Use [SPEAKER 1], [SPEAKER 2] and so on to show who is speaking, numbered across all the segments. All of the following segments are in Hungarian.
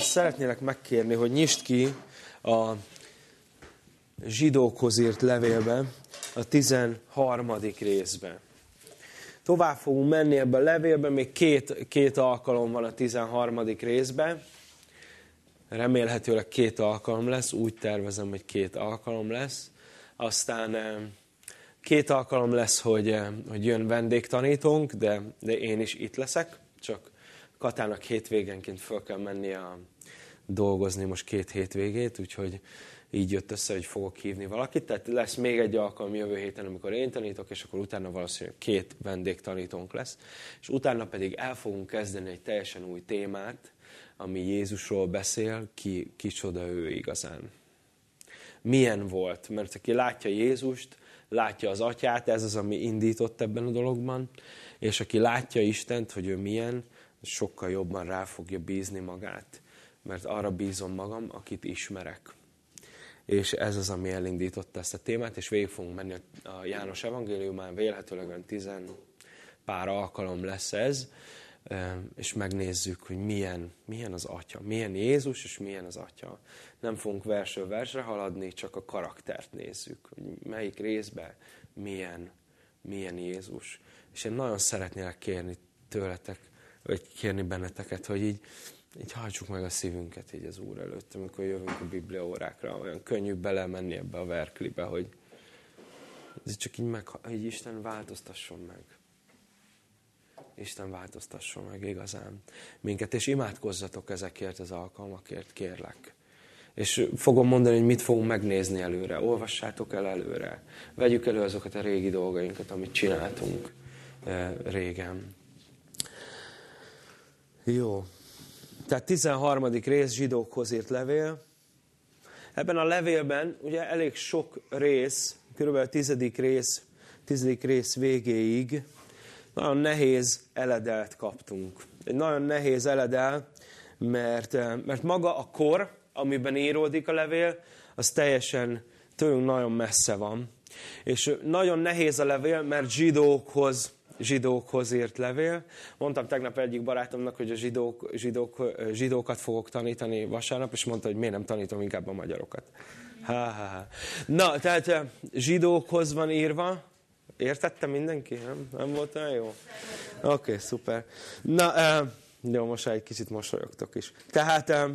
[SPEAKER 1] Szeretnélek megkérni, hogy nyisd ki a zsidókhoz írt levélbe, a 13. részbe. Tovább fogunk menni ebbe a levélbe, még két, két alkalom van a 13. részben. Remélhetőleg két alkalom lesz, úgy tervezem, hogy két alkalom lesz. Aztán eh, két alkalom lesz, hogy, eh, hogy jön vendégtanítónk, de, de én is itt leszek, csak Katának hétvégenként föl kell mennie a, dolgozni most két hétvégét, úgyhogy így jött össze, hogy fogok hívni valakit. Tehát lesz még egy alkalom jövő héten, amikor én tanítok, és akkor utána valószínűleg két vendégtanítónk lesz. És utána pedig el fogunk kezdeni egy teljesen új témát, ami Jézusról beszél, ki, kicsoda ő igazán. Milyen volt? Mert aki látja Jézust, látja az atyát, ez az, ami indított ebben a dologban, és aki látja Istent, hogy ő milyen, sokkal jobban rá fogja bízni magát, mert arra bízom magam, akit ismerek. És ez az, ami elindította ezt a témát, és végig fogunk menni a János evangéliumán, vélhetőleg olyan tizen pár alkalom lesz ez, és megnézzük, hogy milyen, milyen az Atya, milyen Jézus, és milyen az Atya. Nem fogunk versről versre haladni, csak a karaktert nézzük, hogy melyik részben milyen, milyen Jézus. És én nagyon szeretnélek kérni tőletek, vagy kérni benneteket, hogy így, így hajtsuk meg a szívünket így az Úr előtt, amikor jövünk a Biblia órákra, olyan könnyű belemenni ebbe a verklibe, hogy ez csak így, meg, így Isten változtasson meg. Isten változtasson meg igazán minket, és imádkozzatok ezekért az alkalmakért, kérlek. És fogom mondani, hogy mit fogunk megnézni előre. Olvassátok el előre. Vegyük elő azokat a régi dolgainkat, amit csináltunk eh, régen. Jó. Tehát 13. rész zsidókhoz írt levél. Ebben a levélben ugye elég sok rész, körülbelül a tizedik rész, tizedik rész végéig nagyon nehéz eledelt kaptunk. Egy nagyon nehéz eledel, mert, mert maga a kor, amiben íródik a levél, az teljesen tőlünk nagyon messze van. És nagyon nehéz a levél, mert zsidókhoz zsidókhoz írt levél. Mondtam tegnap egyik barátomnak, hogy a zsidók, zsidók, zsidókat fogok tanítani vasárnap, és mondta, hogy miért nem tanítom inkább a magyarokat. Ha, ha, ha. Na, tehát eh, zsidókhoz van írva. Értette mindenki? Nem, nem volt olyan jó? Oké, okay, szuper. Na, eh, jó, most egy kicsit mosolyogtok is. Tehát eh,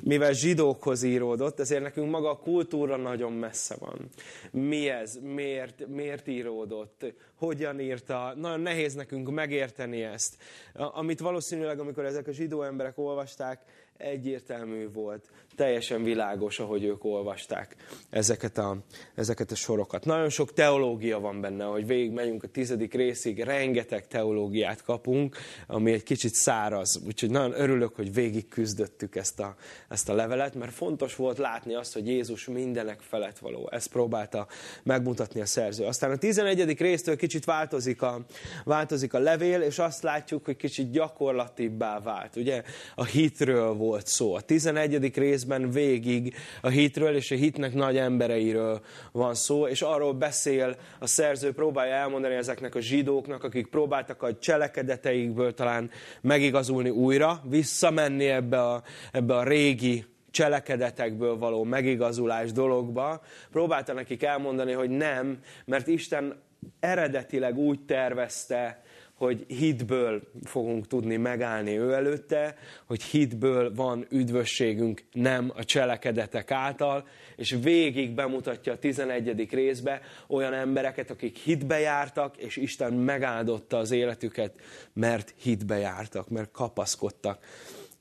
[SPEAKER 1] mivel zsidókhoz íródott, ezért nekünk maga a kultúra nagyon messze van. Mi ez? Miért, miért íródott? Hogyan írta? Nagyon nehéz nekünk megérteni ezt. Amit valószínűleg, amikor ezek a zsidó emberek olvasták, egyértelmű volt, teljesen világos, ahogy ők olvasták ezeket a, ezeket a sorokat. Nagyon sok teológia van benne, hogy végig megyünk a tizedik részig, rengeteg teológiát kapunk, ami egy kicsit száraz. Úgyhogy nagyon örülök, hogy végig küzdöttük ezt a, ezt a levelet, mert fontos volt látni azt, hogy Jézus mindenek felett való. Ezt próbálta megmutatni a szerző. Aztán a tizenegyedik résztől kicsit változik a, változik a levél, és azt látjuk, hogy kicsit gyakorlatibbá vált. Ugye a hitről volt volt szó. A 11. részben végig a hitről és a hitnek nagy embereiről van szó, és arról beszél a szerző, próbálja elmondani ezeknek a zsidóknak, akik próbáltak a cselekedeteikből talán megigazulni újra, visszamenni ebbe a, ebbe a régi cselekedetekből való megigazulás dologba, próbálta nekik elmondani, hogy nem, mert Isten eredetileg úgy tervezte hogy hitből fogunk tudni megállni ő előtte, hogy hitből van üdvösségünk, nem a cselekedetek által, és végig bemutatja a 11. részbe olyan embereket, akik hitbe jártak, és Isten megáldotta az életüket, mert hitbe jártak, mert kapaszkodtak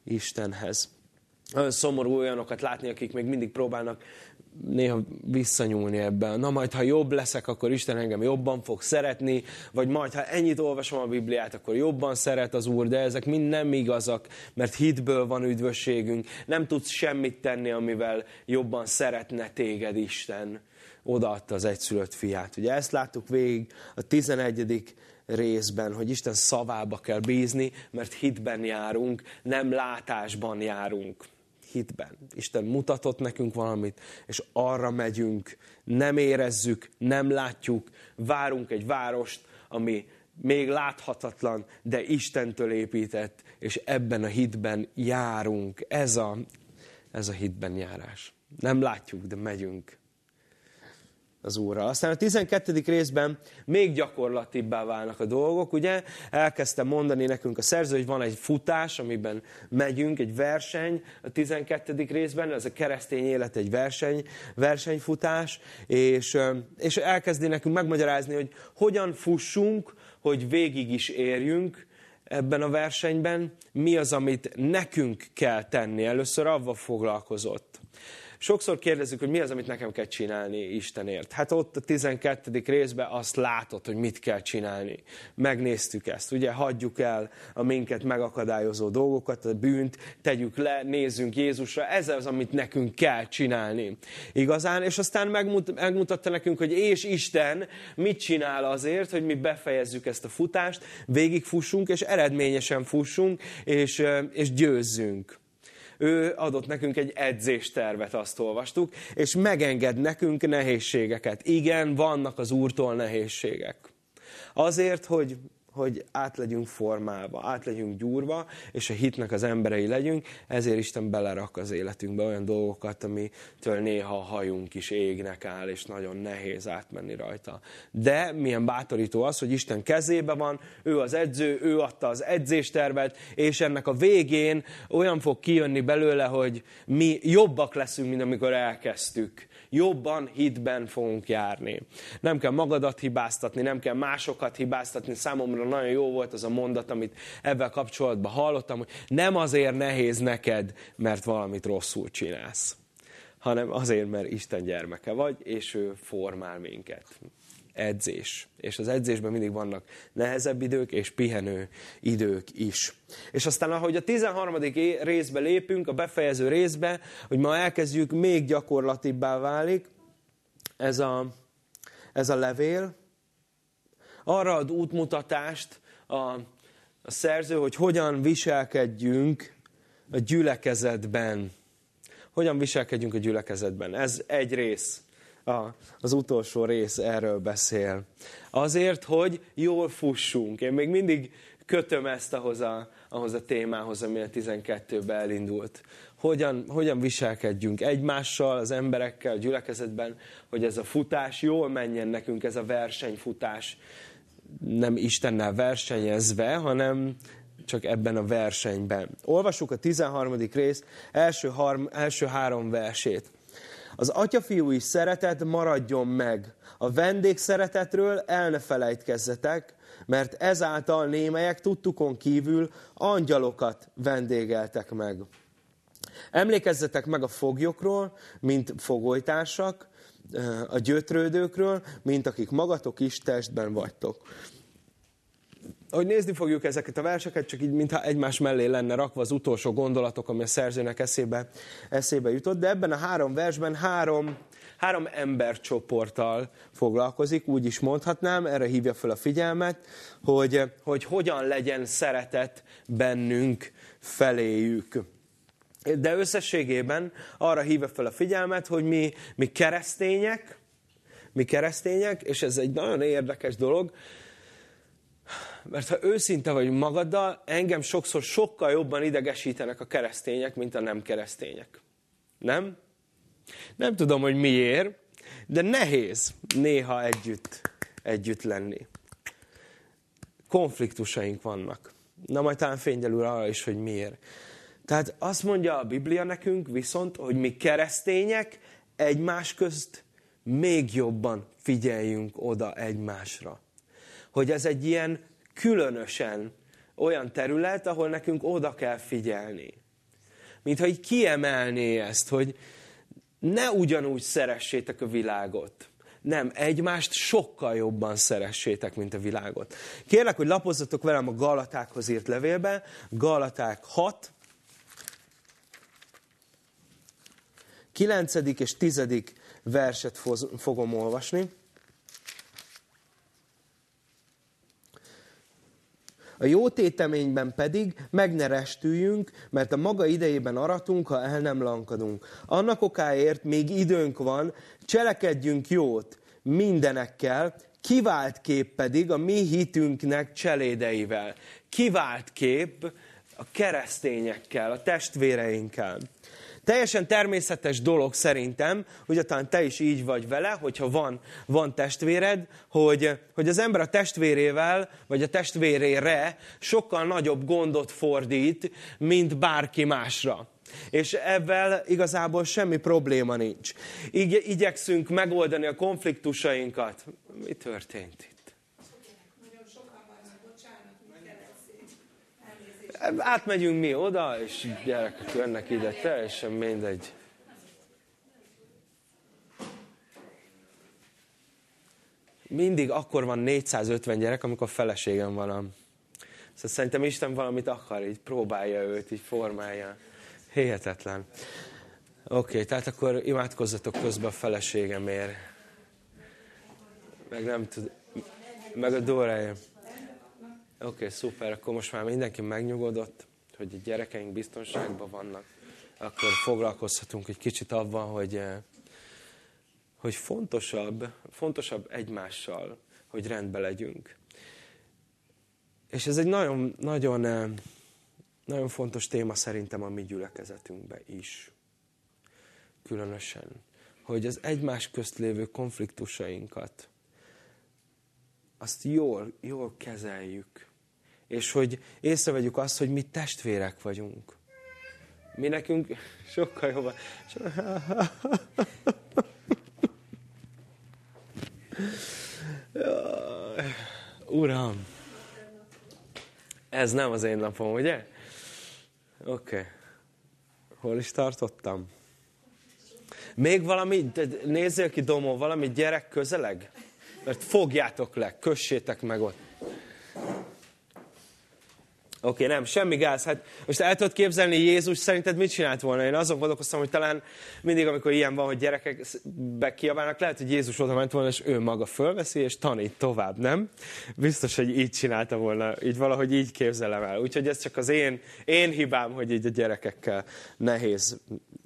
[SPEAKER 1] Istenhez. Szomorú olyanokat látni, akik még mindig próbálnak néha visszanyúlni ebben. Na majd, ha jobb leszek, akkor Isten engem jobban fog szeretni, vagy majd, ha ennyit olvasom a Bibliát, akkor jobban szeret az Úr, de ezek mind nem igazak, mert hitből van üdvösségünk. Nem tudsz semmit tenni, amivel jobban szeretne téged Isten. Odaadta az egyszülött fiát. Ugye ezt láttuk végig a 11 részben, hogy Isten szavába kell bízni, mert hitben járunk, nem látásban járunk hitben. Isten mutatott nekünk valamit, és arra megyünk, nem érezzük, nem látjuk, várunk egy várost, ami még láthatatlan, de Istentől épített, és ebben a hitben járunk. Ez a, ez a hitben járás. Nem látjuk, de megyünk az Úrra. Aztán a 12. részben még gyakorlatibbá válnak a dolgok, ugye? Elkezdtem mondani nekünk a szerző, hogy van egy futás, amiben megyünk, egy verseny a 12. részben, ez a keresztény élet egy verseny, versenyfutás, és, és elkezdi nekünk megmagyarázni, hogy hogyan fussunk, hogy végig is érjünk ebben a versenyben, mi az, amit nekünk kell tenni. Először avval foglalkozott Sokszor kérdezzük, hogy mi az, amit nekem kell csinálni Istenért. Hát ott a 12. részben azt látod, hogy mit kell csinálni. Megnéztük ezt, ugye? Hagyjuk el a minket megakadályozó dolgokat, a bűnt, tegyük le, nézzünk Jézusra. Ez az, amit nekünk kell csinálni. Igazán? És aztán megmutatta nekünk, hogy és Isten mit csinál azért, hogy mi befejezzük ezt a futást, végigfussunk, és eredményesen fussunk, és, és győzzünk ő adott nekünk egy edzéstervet, azt olvastuk, és megenged nekünk nehézségeket. Igen, vannak az Úrtól nehézségek. Azért, hogy hogy át legyünk formálva, át legyünk gyúrva, és a hitnek az emberei legyünk, ezért Isten belerak az életünkbe olyan dolgokat, amitől néha a hajunk is égnek áll, és nagyon nehéz átmenni rajta. De milyen bátorító az, hogy Isten kezébe van, ő az edző, ő adta az edzéstervet, és ennek a végén olyan fog kijönni belőle, hogy mi jobbak leszünk, mint amikor elkezdtük jobban hitben fogunk járni. Nem kell magadat hibáztatni, nem kell másokat hibáztatni. Számomra nagyon jó volt az a mondat, amit ebben kapcsolatban hallottam, hogy nem azért nehéz neked, mert valamit rosszul csinálsz, hanem azért, mert Isten gyermeke vagy, és ő formál minket edzés. És az edzésben mindig vannak nehezebb idők és pihenő idők is. És aztán, ahogy a 13. részbe lépünk, a befejező részbe, hogy ma elkezdjük, még gyakorlatibbá válik ez a, ez a levél. Arra ad útmutatást a, a szerző, hogy hogyan viselkedjünk a gyülekezetben. Hogyan viselkedjünk a gyülekezetben. Ez egy rész a, az utolsó rész erről beszél. Azért, hogy jól fussunk. Én még mindig kötöm ezt ahhoz a, ahhoz a témához, ami a 12-ben elindult. Hogyan, hogyan viselkedjünk egymással, az emberekkel, a gyülekezetben, hogy ez a futás jól menjen nekünk, ez a versenyfutás. Nem Istennel versenyezve, hanem csak ebben a versenyben. Olvassuk a 13. rész első, harm, első három versét. Az atyafiúi szeretet maradjon meg. A vendég szeretetről el ne felejtkezzetek, mert ezáltal némelyek tudtukon kívül angyalokat vendégeltek meg. Emlékezzetek meg a foglyokról, mint fogolytársak, a gyötrődőkről, mint akik magatok is testben vagytok hogy nézni fogjuk ezeket a verseket, csak így mintha egymás mellé lenne rakva az utolsó gondolatok, ami a szerzőnek eszébe, eszébe jutott, de ebben a három versben három, három embercsoporttal foglalkozik, úgy is mondhatnám, erre hívja fel a figyelmet, hogy, hogy hogyan legyen szeretet bennünk feléjük. De összességében arra hívja fel a figyelmet, hogy mi, mi keresztények, mi keresztények, és ez egy nagyon érdekes dolog, mert ha őszinte vagy magaddal, engem sokszor sokkal jobban idegesítenek a keresztények, mint a nem keresztények. Nem? Nem tudom, hogy miért, de nehéz néha együtt, együtt lenni. Konfliktusaink vannak. Na majd talán fényelül arra is, hogy miért. Tehát azt mondja a Biblia nekünk viszont, hogy mi keresztények egymás közt még jobban figyeljünk oda egymásra. Hogy ez egy ilyen különösen olyan terület, ahol nekünk oda kell figyelni. Mint hogy kiemelné ezt, hogy ne ugyanúgy szeressétek a világot. Nem, egymást sokkal jobban szeressétek, mint a világot. Kérlek, hogy lapozzatok velem a Galatákhoz írt levélbe, Galaták 6, 9. és 10. verset fogom olvasni. A jó téteményben pedig meg ne restüljünk, mert a maga idejében aratunk, ha el nem lankadunk. Annak okáért még időnk van, cselekedjünk jót mindenekkel, kivált kép pedig a mi hitünknek cselédeivel. Kivált kép a keresztényekkel, a testvéreinkkel. Teljesen természetes dolog szerintem, hogy talán te is így vagy vele, hogyha van, van testvéred, hogy, hogy az ember a testvérével, vagy a testvérére sokkal nagyobb gondot fordít, mint bárki másra. És ebben igazából semmi probléma nincs. Igy, igyekszünk megoldani a konfliktusainkat. Mi történt itt? Átmegyünk mi oda, és gyerekek jönnek ide, teljesen mindegy. Mindig akkor van 450 gyerek, amikor feleségem van. Szóval szerintem Isten valamit akar, így próbálja őt, így formálja. Hihetetlen. Oké, okay, tehát akkor imádkozzatok közben a feleségemért. Meg nem tud... Meg a Dórája. Oké, okay, szuper, akkor most már mindenki megnyugodott, hogy a gyerekeink biztonságban vannak. Akkor foglalkozhatunk egy kicsit abban, hogy, eh, hogy fontosabb, fontosabb egymással, hogy rendbe legyünk. És ez egy nagyon, nagyon, eh, nagyon fontos téma szerintem a mi gyülekezetünkben is. Különösen, hogy az egymás közt lévő konfliktusainkat azt jól, jól kezeljük. És hogy észrevegyük azt, hogy mi testvérek vagyunk. Mi nekünk sokkal jobban... Uram, ez nem az én napom, ugye? Oké. Okay. Hol is tartottam? Még valami, nézzél ki, Domó, valami gyerek közeleg? Mert fogjátok le, kössétek meg ott. Oké, okay, nem, semmi gáz. Hát most el tudod képzelni, Jézus szerinted mit csinált volna? Én azon gondolkoztam, hogy talán mindig, amikor ilyen van, hogy gyerekek bekiabálnak, lehet, hogy Jézus oda ment volna, és ő maga fölveszi, és tanít tovább, nem? Biztos, hogy így csinálta volna, így valahogy így képzelem el. Úgyhogy ez csak az én, én hibám, hogy így a gyerekekkel nehéz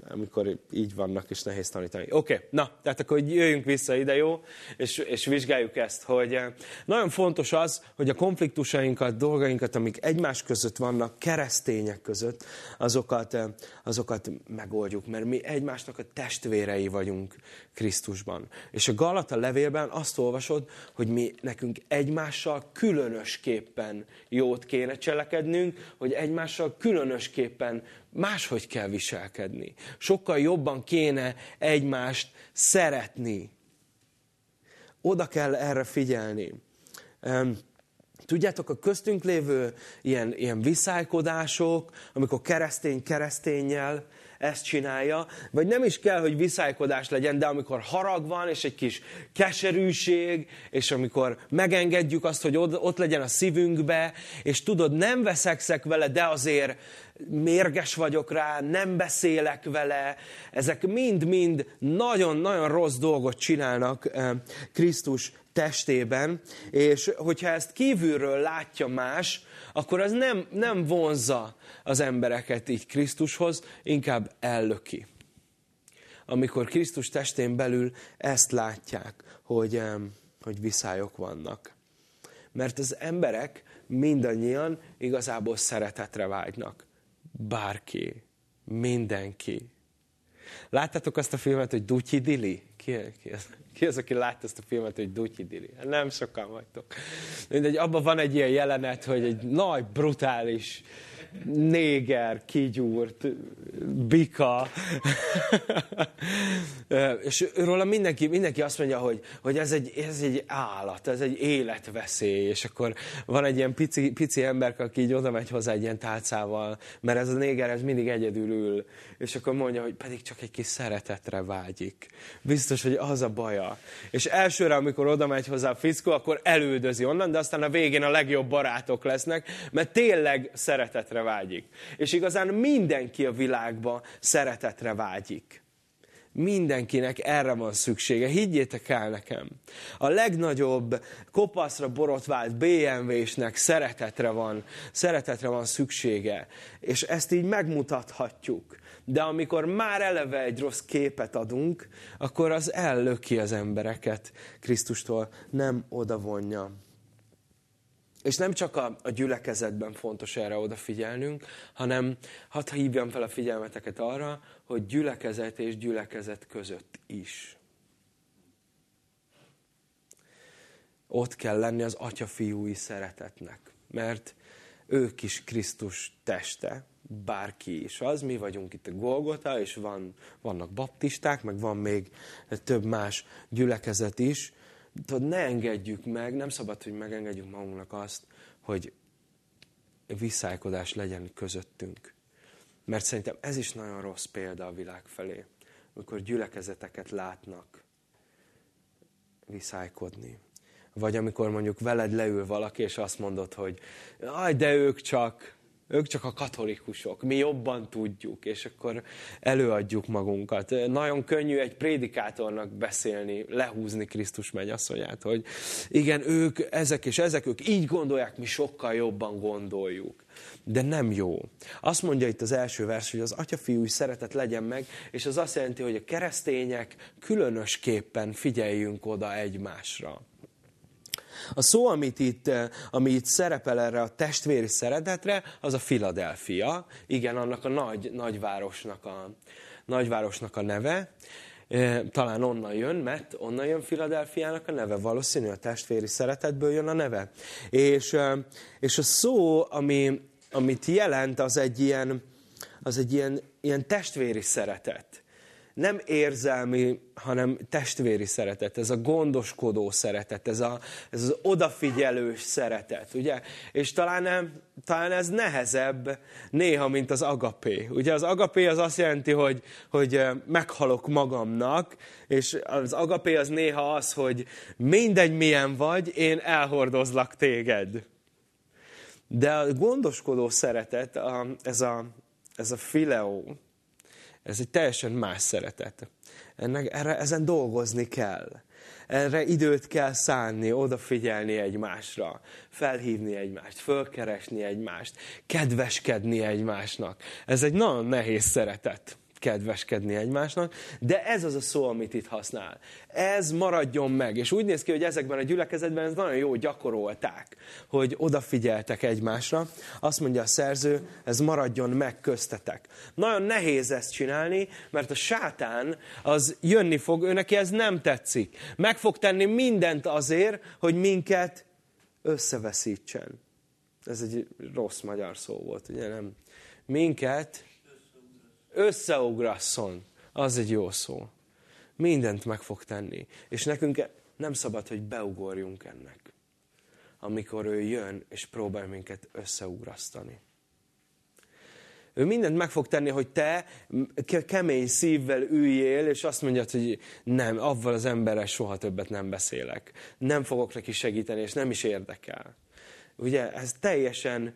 [SPEAKER 1] amikor így vannak, és nehéz tanítani. Oké, okay, na, tehát akkor jöjjünk vissza ide, jó? És, és vizsgáljuk ezt, hogy eh, nagyon fontos az, hogy a konfliktusainkat, dolgainkat, amik egymás között vannak, keresztények között, azokat, eh, azokat megoldjuk, mert mi egymásnak a testvérei vagyunk Krisztusban. És a Galata levélben azt olvasod, hogy mi nekünk egymással különösképpen jót kéne cselekednünk, hogy egymással különösképpen máshogy kell viselkedni. Sokkal jobban kéne egymást szeretni. Oda kell erre figyelni. Tudjátok, a köztünk lévő ilyen, ilyen viszálykodások, amikor keresztény keresztényel ezt csinálja, vagy nem is kell, hogy viszálykodás legyen, de amikor harag van, és egy kis keserűség, és amikor megengedjük azt, hogy ott legyen a szívünkbe, és tudod, nem veszekszek vele, de azért mérges vagyok rá, nem beszélek vele, ezek mind-mind nagyon-nagyon rossz dolgot csinálnak eh, Krisztus testében, és hogyha ezt kívülről látja más, akkor az nem, nem vonza az embereket így Krisztushoz, inkább ellöki. Amikor Krisztus testén belül ezt látják, hogy, hogy viszályok vannak. Mert az emberek mindannyian igazából szeretetre vágynak. Bárki, mindenki. Láttátok azt a filmet, hogy Dutyi Dili? Ki, ki, az, ki az, aki látta ezt a filmet, hogy Dutyi Dili? Hát nem sokan vagytok. Mindegy, abban van egy ilyen jelenet, hogy egy nagy, brutális néger, kigyúrt, bika. és róla mindenki, mindenki azt mondja, hogy, hogy ez, egy, ez egy állat, ez egy életveszély, és akkor van egy ilyen pici, pici ember, aki így oda megy hozzá egy ilyen tálcával, mert ez a néger, ez mindig egyedül ül, és akkor mondja, hogy pedig csak egy kis szeretetre vágyik. Biztos, hogy az a baja. És elsőre, amikor oda megy hozzá a fickó, akkor elődözi onnan, de aztán a végén a legjobb barátok lesznek, mert tényleg szeretetre vágyik. És igazán mindenki a világban szeretetre vágyik. Mindenkinek erre van szüksége. Higgyétek el nekem. A legnagyobb kopaszra borotvált BMW-snek szeretetre van, szeretetre van szüksége. És ezt így megmutathatjuk de amikor már eleve egy rossz képet adunk, akkor az ellöki az embereket Krisztustól, nem odavonja. És nem csak a, a gyülekezetben fontos erre odafigyelnünk, hanem hadd hívjam fel a figyelmeteket arra, hogy gyülekezet és gyülekezet között is. Ott kell lenni az atya-fiúi szeretetnek, mert ők is Krisztus teste, bárki is az. Mi vagyunk itt a Golgota, és van, vannak baptisták, meg van még több más gyülekezet is. Tudod, ne engedjük meg, nem szabad, hogy megengedjük magunknak azt, hogy visszájkodás legyen közöttünk. Mert szerintem ez is nagyon rossz példa a világ felé, amikor gyülekezeteket látnak viszálykodni. Vagy amikor mondjuk veled leül valaki, és azt mondod, hogy aj, de ők csak, ők csak a katolikusok, mi jobban tudjuk, és akkor előadjuk magunkat. Nagyon könnyű egy prédikátornak beszélni, lehúzni Krisztus mennyasszonyát, hogy igen, ők, ezek és ezek, ők így gondolják, mi sokkal jobban gondoljuk. De nem jó. Azt mondja itt az első vers, hogy az atyafiú szeretet legyen meg, és az azt jelenti, hogy a keresztények különösképpen figyeljünk oda egymásra. A szó, amit itt, eh, ami itt szerepel erre a testvéri szeretetre, az a Philadelphia. Igen, annak a nagy, nagyvárosnak, a, nagyvárosnak a neve. Eh, talán onnan jön, mert onnan jön Filadelfiának a neve. Valószínű a testvéri szeretetből jön a neve. És, eh, és a szó, ami, amit jelent, az egy ilyen, az egy ilyen, ilyen testvéri szeretet nem érzelmi, hanem testvéri szeretet, ez a gondoskodó szeretet, ez, a, ez az odafigyelős szeretet, ugye? És talán, talán ez nehezebb néha, mint az agapé. Ugye az agapé az azt jelenti, hogy, hogy meghalok magamnak, és az agapé az néha az, hogy mindegy milyen vagy, én elhordozlak téged. De a gondoskodó szeretet, ez a, ez a fileó, ez egy teljesen más szeretet. Ennek, erre, ezen dolgozni kell. Erre időt kell szánni, odafigyelni egymásra, felhívni egymást, fölkeresni egymást, kedveskedni egymásnak. Ez egy nagyon nehéz szeretet kedveskedni egymásnak, de ez az a szó, amit itt használ. Ez maradjon meg. És úgy néz ki, hogy ezekben a gyülekezetben ez nagyon jó gyakorolták, hogy odafigyeltek egymásra. Azt mondja a szerző, ez maradjon meg köztetek. Nagyon nehéz ezt csinálni, mert a sátán az jönni fog, ő neki ez nem tetszik. Meg fog tenni mindent azért, hogy minket összeveszítsen. Ez egy rossz magyar szó volt, ugye nem? Minket összeugrasszon, az egy jó szó. Mindent meg fog tenni. És nekünk nem szabad, hogy beugorjunk ennek. Amikor ő jön, és próbál minket összeugrasztani. Ő mindent meg fog tenni, hogy te kemény szívvel üljél, és azt mondjad, hogy nem, avval az emberrel soha többet nem beszélek. Nem fogok neki segíteni, és nem is érdekel. Ugye ez teljesen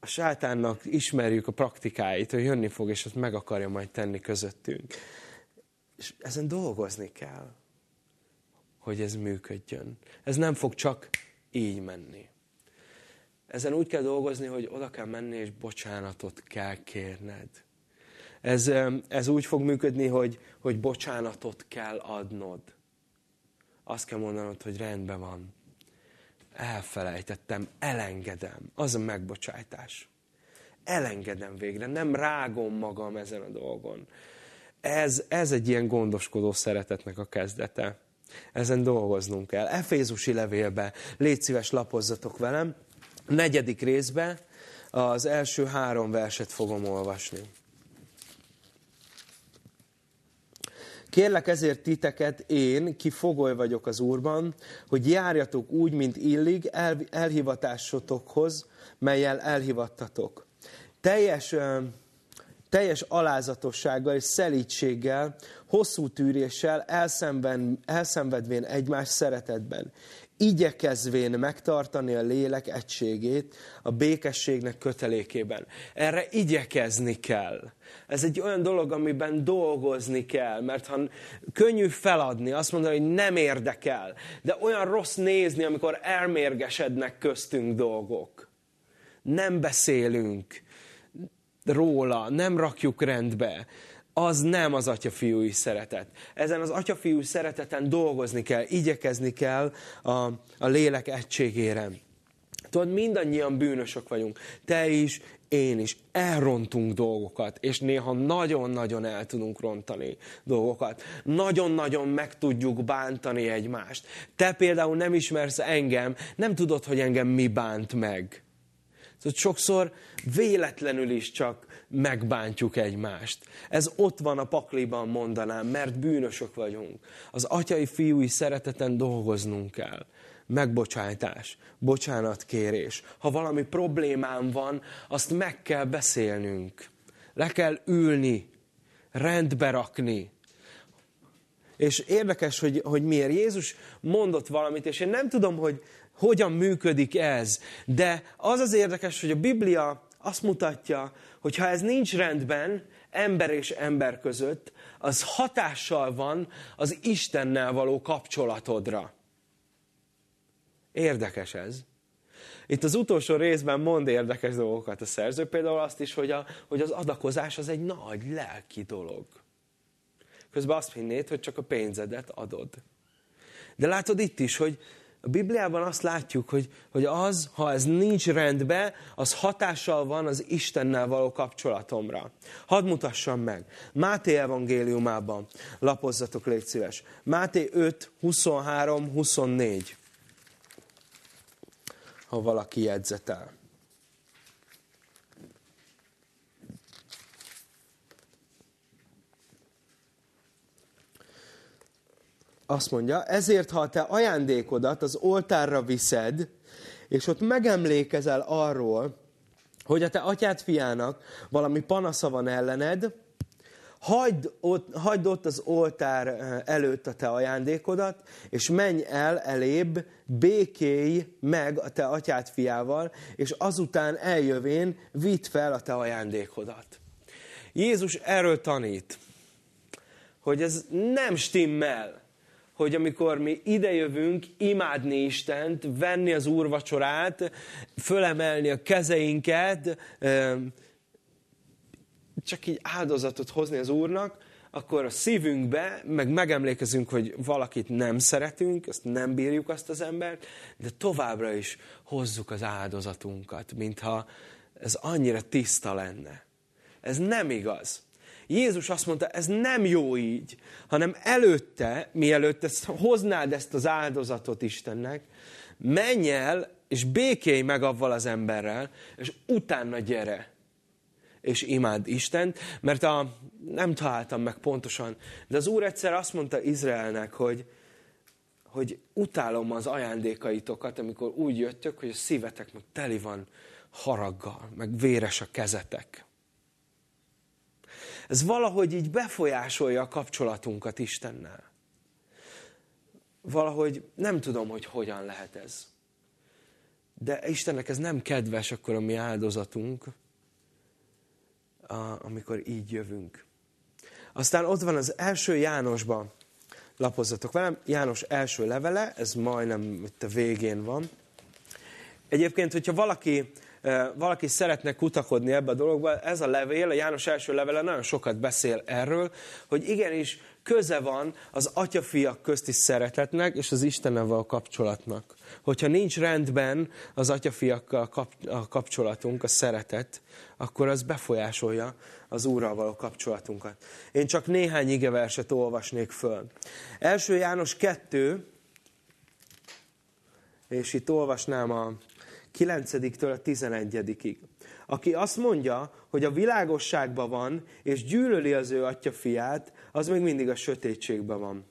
[SPEAKER 1] a sátánnak ismerjük a praktikáit, hogy jönni fog, és azt meg akarja majd tenni közöttünk. És ezen dolgozni kell, hogy ez működjön. Ez nem fog csak így menni. Ezen úgy kell dolgozni, hogy oda kell menni, és bocsánatot kell kérned. Ez, ez úgy fog működni, hogy, hogy bocsánatot kell adnod. Azt kell mondanod, hogy rendben van elfelejtettem, elengedem. Az a megbocsájtás. Elengedem végre, nem rágom magam ezen a dolgon. Ez, ez egy ilyen gondoskodó szeretetnek a kezdete. Ezen dolgoznunk kell. Efézusi levélbe, légy szíves, lapozzatok velem. Negyedik részbe az első három verset fogom olvasni. Kérlek ezért titeket, én, ki fogoly vagyok az Úrban, hogy járjatok úgy, mint illig el, elhivatásotokhoz, melyel elhivattatok. Teljes, teljes alázatossággal és szelítséggel, hosszú tűréssel, elszenvedvén egymás szeretetben, igyekezvén megtartani a lélek egységét a békességnek kötelékében. Erre igyekezni kell. Ez egy olyan dolog, amiben dolgozni kell, mert ha könnyű feladni, azt mondani, hogy nem érdekel, de olyan rossz nézni, amikor elmérgesednek köztünk dolgok. Nem beszélünk, róla, nem rakjuk rendbe, az nem az atyafiúi szeretet. Ezen az atyafiúi szereteten dolgozni kell, igyekezni kell a, a lélek egységére. Tudod, mindannyian bűnösök vagyunk. Te is, én is. Elrontunk dolgokat, és néha nagyon-nagyon el tudunk rontani dolgokat. Nagyon-nagyon meg tudjuk bántani egymást. Te például nem ismersz engem, nem tudod, hogy engem mi bánt meg. Szóval sokszor véletlenül is csak megbántjuk egymást. Ez ott van a pakliban, mondanám, mert bűnösök vagyunk. Az atyai fiúi szereteten dolgoznunk kell. Megbocsájtás, bocsánatkérés. Ha valami problémám van, azt meg kell beszélnünk. Le kell ülni, rendbe rakni. És érdekes, hogy, hogy miért. Jézus mondott valamit, és én nem tudom, hogy hogyan működik ez, de az az érdekes, hogy a Biblia azt mutatja, hogy ha ez nincs rendben, ember és ember között, az hatással van az Istennel való kapcsolatodra. Érdekes ez. Itt az utolsó részben mond érdekes dolgokat a szerző, például azt is, hogy, a, hogy az adakozás az egy nagy lelki dolog. Közben azt hinnéd, hogy csak a pénzedet adod. De látod itt is, hogy a Bibliában azt látjuk, hogy, hogy az, ha ez nincs rendben, az hatással van az Istennel való kapcsolatomra. Hadd mutassam meg. Máté evangéliumában lapozzatok, légy szíves. Máté 5, 23, 24. Ha valaki jegyzetel. Azt mondja, ezért ha te ajándékodat az oltárra viszed, és ott megemlékezel arról, hogy a te atyád fiának valami panasza van ellened, hagyd ott, hagyd ott az oltár eh, előtt a te ajándékodat, és menj el elébb, békélj meg a te atyád fiával, és azután eljövén vidd fel a te ajándékodat. Jézus erről tanít, hogy ez nem stimmel, hogy amikor mi idejövünk imádni Istent, venni az úrvacsorát, fölemelni a kezeinket, csak így áldozatot hozni az Úrnak, akkor a szívünkbe, meg megemlékezünk, hogy valakit nem szeretünk, azt nem bírjuk azt az embert, de továbbra is hozzuk az áldozatunkat, mintha ez annyira tiszta lenne. Ez nem igaz. Jézus azt mondta, ez nem jó így, hanem előtte, mielőtt ezt, hoznád ezt az áldozatot Istennek, menj el, és békélj meg avval az emberrel, és utána gyere, és imád Istent, mert a, nem találtam meg pontosan, de az Úr egyszer azt mondta Izraelnek, hogy, hogy utálom az ajándékaitokat, amikor úgy jöttök, hogy a szívetek meg teli van haraggal, meg véres a kezetek. Ez valahogy így befolyásolja a kapcsolatunkat Istennel. Valahogy nem tudom, hogy hogyan lehet ez. De Istennek ez nem kedves akkor a mi áldozatunk, amikor így jövünk. Aztán ott van az első Jánosban, lapozzatok velem, János első levele, ez majdnem itt a végén van. Egyébként, hogyha valaki valaki szeretne kutakodni ebbe a dologba, ez a levél, a János első levele nagyon sokat beszél erről, hogy igenis köze van az atyafiak közti szeretetnek és az Istennel a kapcsolatnak. Hogyha nincs rendben az atyafiakkal a kapcsolatunk, a szeretet, akkor az befolyásolja az Úrral való kapcsolatunkat. Én csak néhány igeverset olvasnék föl. Első János 2, és itt olvasnám a 9-től a 11-ig. Aki azt mondja, hogy a világosságban van, és gyűlöli az ő atya fiát, az még mindig a sötétségben van.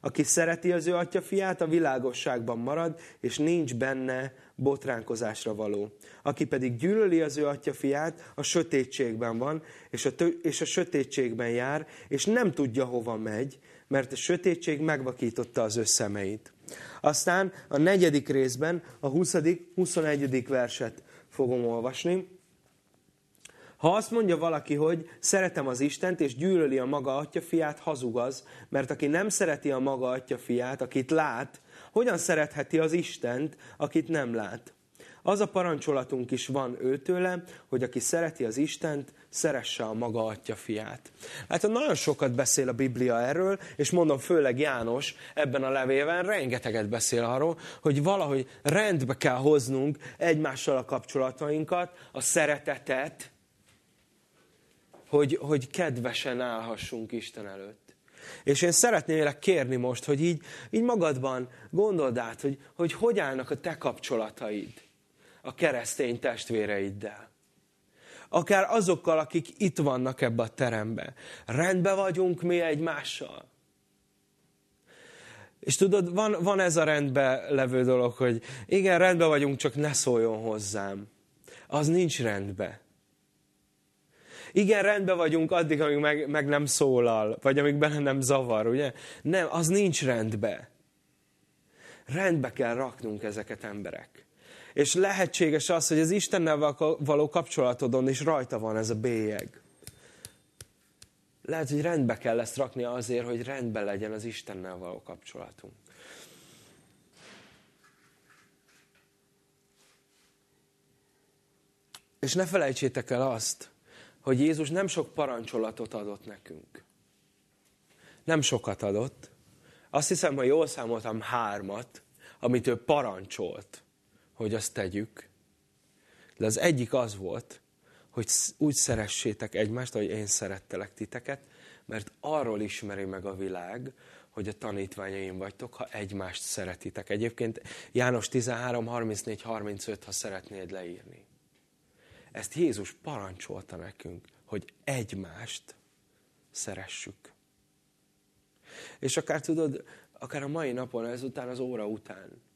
[SPEAKER 1] Aki szereti az ő atya fiát, a világosságban marad, és nincs benne botránkozásra való. Aki pedig gyűlöli az ő atya fiát, a sötétségben van, és a, és a sötétségben jár, és nem tudja, hova megy, mert a sötétség megvakította az ő szemeit. Aztán a negyedik részben a 20. 21. verset fogom olvasni. Ha azt mondja valaki, hogy szeretem az Istent, és gyűlöli a maga atyafiát, hazug az, mert aki nem szereti a maga atyafiát, akit lát, hogyan szeretheti az Istent, akit nem lát? Az a parancsolatunk is van őtőle, hogy aki szereti az Istent, szeresse a maga atya fiát. Hát nagyon sokat beszél a Biblia erről, és mondom, főleg János ebben a levélben rengeteget beszél arról, hogy valahogy rendbe kell hoznunk egymással a kapcsolatainkat, a szeretetet, hogy, hogy kedvesen állhassunk Isten előtt. És én szeretnélek kérni most, hogy így, így magadban gondold át, hogy, hogy hogy állnak a te kapcsolataid a keresztény testvéreiddel. Akár azokkal, akik itt vannak ebbe a terembe. Rendben vagyunk mi egymással. És tudod, van, van ez a rendbe levő dolog, hogy igen, rendben vagyunk, csak ne szóljon hozzám. Az nincs rendben. Igen, rendben vagyunk addig, amíg meg, meg nem szólal, vagy amíg benne nem zavar, ugye? Nem, az nincs rendbe. Rendbe kell raknunk ezeket emberek. És lehetséges az, hogy az Istennel való kapcsolatodon is rajta van ez a bélyeg. Lehet, hogy rendbe kell ezt rakni azért, hogy rendben legyen az Istennel való kapcsolatunk. És ne felejtsétek el azt, hogy Jézus nem sok parancsolatot adott nekünk. Nem sokat adott. Azt hiszem, hogy jól számoltam hármat, amit ő parancsolt, hogy azt tegyük. De az egyik az volt, hogy úgy szeressétek egymást, ahogy én szerettelek titeket, mert arról ismeri meg a világ, hogy a tanítványaim vagytok, ha egymást szeretitek. Egyébként János 13, 34, 35, ha szeretnéd leírni. Ezt Jézus parancsolta nekünk, hogy egymást szeressük. És akár tudod, akár a mai napon, ezután az óra után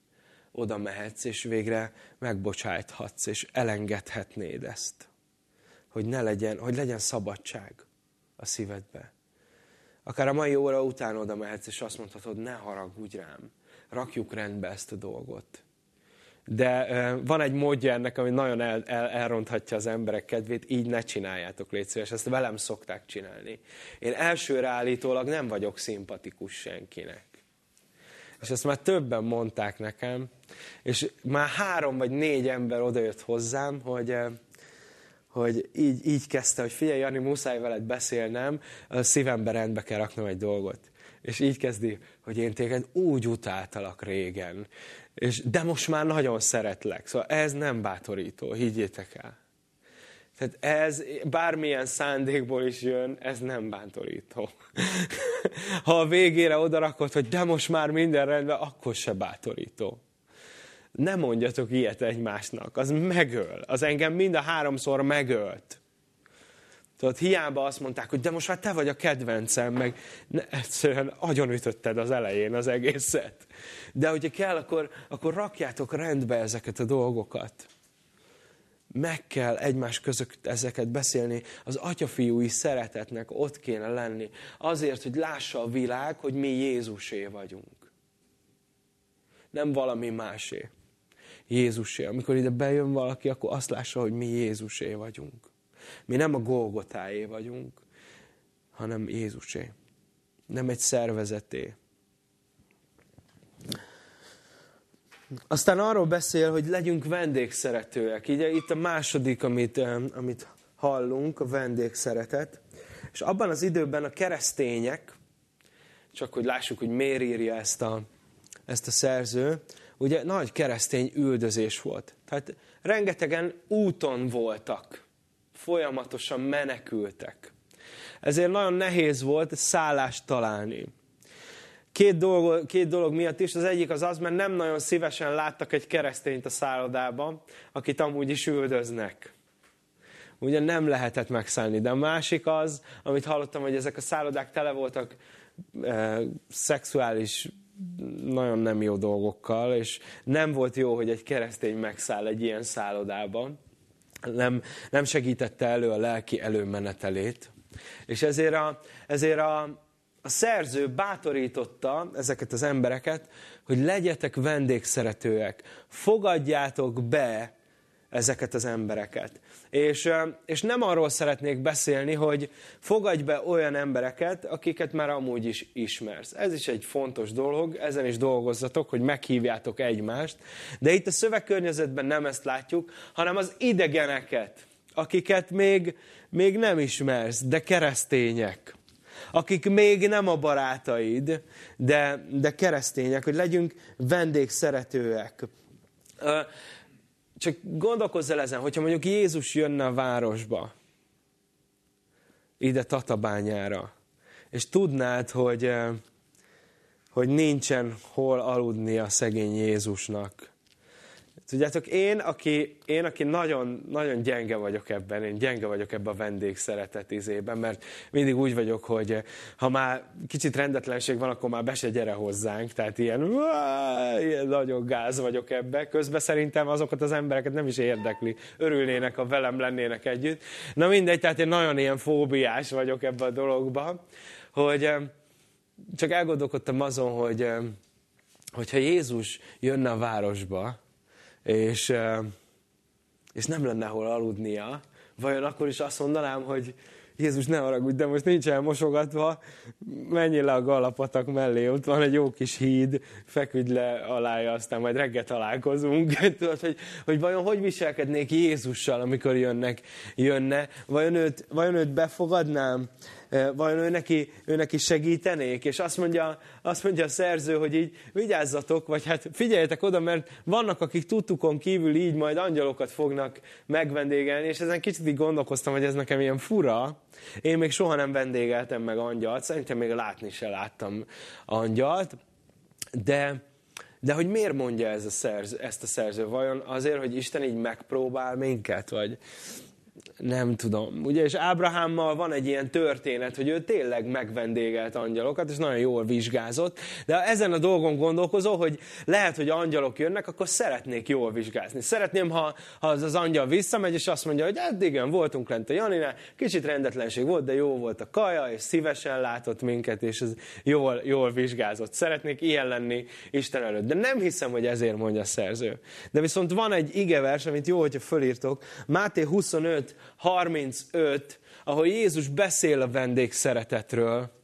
[SPEAKER 1] oda mehetsz, és végre megbocsájthatsz, és elengedhetnéd ezt. Hogy, ne legyen, hogy legyen szabadság a szívedbe. Akár a mai óra után oda mehetsz, és azt mondhatod, ne haragudj rám, rakjuk rendbe ezt a dolgot de van egy módja ennek, ami nagyon el, el, elronthatja az emberek kedvét, így ne csináljátok, légy szíves, ezt velem szokták csinálni. Én elsőre állítólag nem vagyok szimpatikus senkinek. És ezt már többen mondták nekem, és már három vagy négy ember odajött hozzám, hogy, hogy így, így kezdte, hogy figyelj, Jani, muszáj veled beszélnem, a szívembe rendbe kell raknom egy dolgot. És így kezdi, hogy én téged úgy utáltalak régen, és, de most már nagyon szeretlek. Szóval ez nem bátorító, higgyétek el. Tehát ez bármilyen szándékból is jön, ez nem bátorító. ha a végére odarakod, hogy de most már minden rendben, akkor se bátorító. Ne mondjatok ilyet egymásnak, az megöl. Az engem mind a háromszor megölt. Tudod, hiába azt mondták, hogy de most már te vagy a kedvencem, meg ne, egyszerűen ütötted az elején az egészet. De hogyha kell, akkor, akkor rakjátok rendbe ezeket a dolgokat. Meg kell egymás között ezeket beszélni. Az atyafiúi szeretetnek ott kéne lenni. Azért, hogy lássa a világ, hogy mi Jézusé vagyunk. Nem valami másé. Jézusé. Amikor ide bejön valaki, akkor azt lássa, hogy mi Jézusé vagyunk. Mi nem a Golgotáé vagyunk, hanem Jézusé. Nem egy szervezeté. Aztán arról beszél, hogy legyünk vendégszeretőek. Így itt a második, amit, amit hallunk, a vendégszeretet. És abban az időben a keresztények, csak hogy lássuk, hogy miért írja ezt a, ezt a szerző, ugye nagy keresztény üldözés volt. Tehát rengetegen úton voltak folyamatosan menekültek. Ezért nagyon nehéz volt szállást találni. Két dolog, két dolog miatt is. Az egyik az az, mert nem nagyon szívesen láttak egy keresztényt a szállodában, akit amúgy is üldöznek. Ugye nem lehetett megszállni. De a másik az, amit hallottam, hogy ezek a szállodák tele voltak e, szexuális nagyon nem jó dolgokkal, és nem volt jó, hogy egy keresztény megszáll egy ilyen szállodában nem, nem segítette elő a lelki előmenetelét. És ezért a, ezért a, a szerző bátorította ezeket az embereket, hogy legyetek vendégszeretőek, fogadjátok be ezeket az embereket. És, és nem arról szeretnék beszélni, hogy fogadj be olyan embereket, akiket már amúgy is ismersz. Ez is egy fontos dolog, ezen is dolgozzatok, hogy meghívjátok egymást. De itt a szövegkörnyezetben nem ezt látjuk, hanem az idegeneket, akiket még, még nem ismersz, de keresztények. Akik még nem a barátaid, de, de keresztények, hogy legyünk vendégszeretőek. Csak gondolkozz el ezen, hogyha mondjuk Jézus jönne a városba, ide Tatabányára, és tudnád, hogy, hogy nincsen hol aludni a szegény Jézusnak, Tudjátok, én, aki, én, aki nagyon, nagyon gyenge vagyok ebben, én gyenge vagyok ebben a vendégszeretet izében, mert mindig úgy vagyok, hogy ha már kicsit rendetlenség van, akkor már be se gyere hozzánk, tehát ilyen, ilyen nagyon gáz vagyok ebbe. Közben szerintem azokat az embereket nem is érdekli, örülnének, ha velem lennének együtt. Na mindegy, tehát én nagyon ilyen fóbiás vagyok ebbe a dologba, hogy csak elgondolkodtam azon, hogy hogyha Jézus jönne a városba, és, és nem lenne hol aludnia, vajon akkor is azt mondanám, hogy Jézus, ne haragudj, de most nincs elmosogatva, menjél le a Galapatak mellé, ott van egy jó kis híd, feküdj le alája, aztán majd reggel találkozunk. Tudod, hogy, hogy vajon hogy viselkednék Jézussal, amikor jönnek, jönne? Vajon őt, vajon őt befogadnám? Vajon ő neki, ő neki segítenék? És azt mondja, azt mondja a szerző, hogy így vigyázzatok, vagy hát figyeljetek oda, mert vannak, akik tudtukon kívül így majd angyalokat fognak megvendégelni, és ezen kicsit így gondolkoztam, hogy ez nekem ilyen fura. Én még soha nem vendégeltem meg angyalt, szerintem még látni se láttam angyalt, de, de hogy miért mondja ez a szerző, ezt a szerző? Vajon azért, hogy Isten így megpróbál minket? Vagy, nem tudom. Ugye, és Ábrahámmal van egy ilyen történet, hogy ő tényleg megvendégelt angyalokat, és nagyon jól vizsgázott, de ezen a dolgon gondolkozó, hogy lehet, hogy angyalok jönnek, akkor szeretnék jól vizsgázni. Szeretném, ha, ha az, az angyal visszamegy, és azt mondja, hogy hát igen, voltunk lent a Janinál, kicsit rendetlenség volt, de jó volt a kaja, és szívesen látott minket, és ez jól, jól vizsgázott. Szeretnék ilyen lenni Isten előtt. De nem hiszem, hogy ezért mondja a szerző. De viszont van egy igevers, amit jó, hogyha fölírtok, Máté 25, 35, ahol Jézus beszél a vendég szeretetről,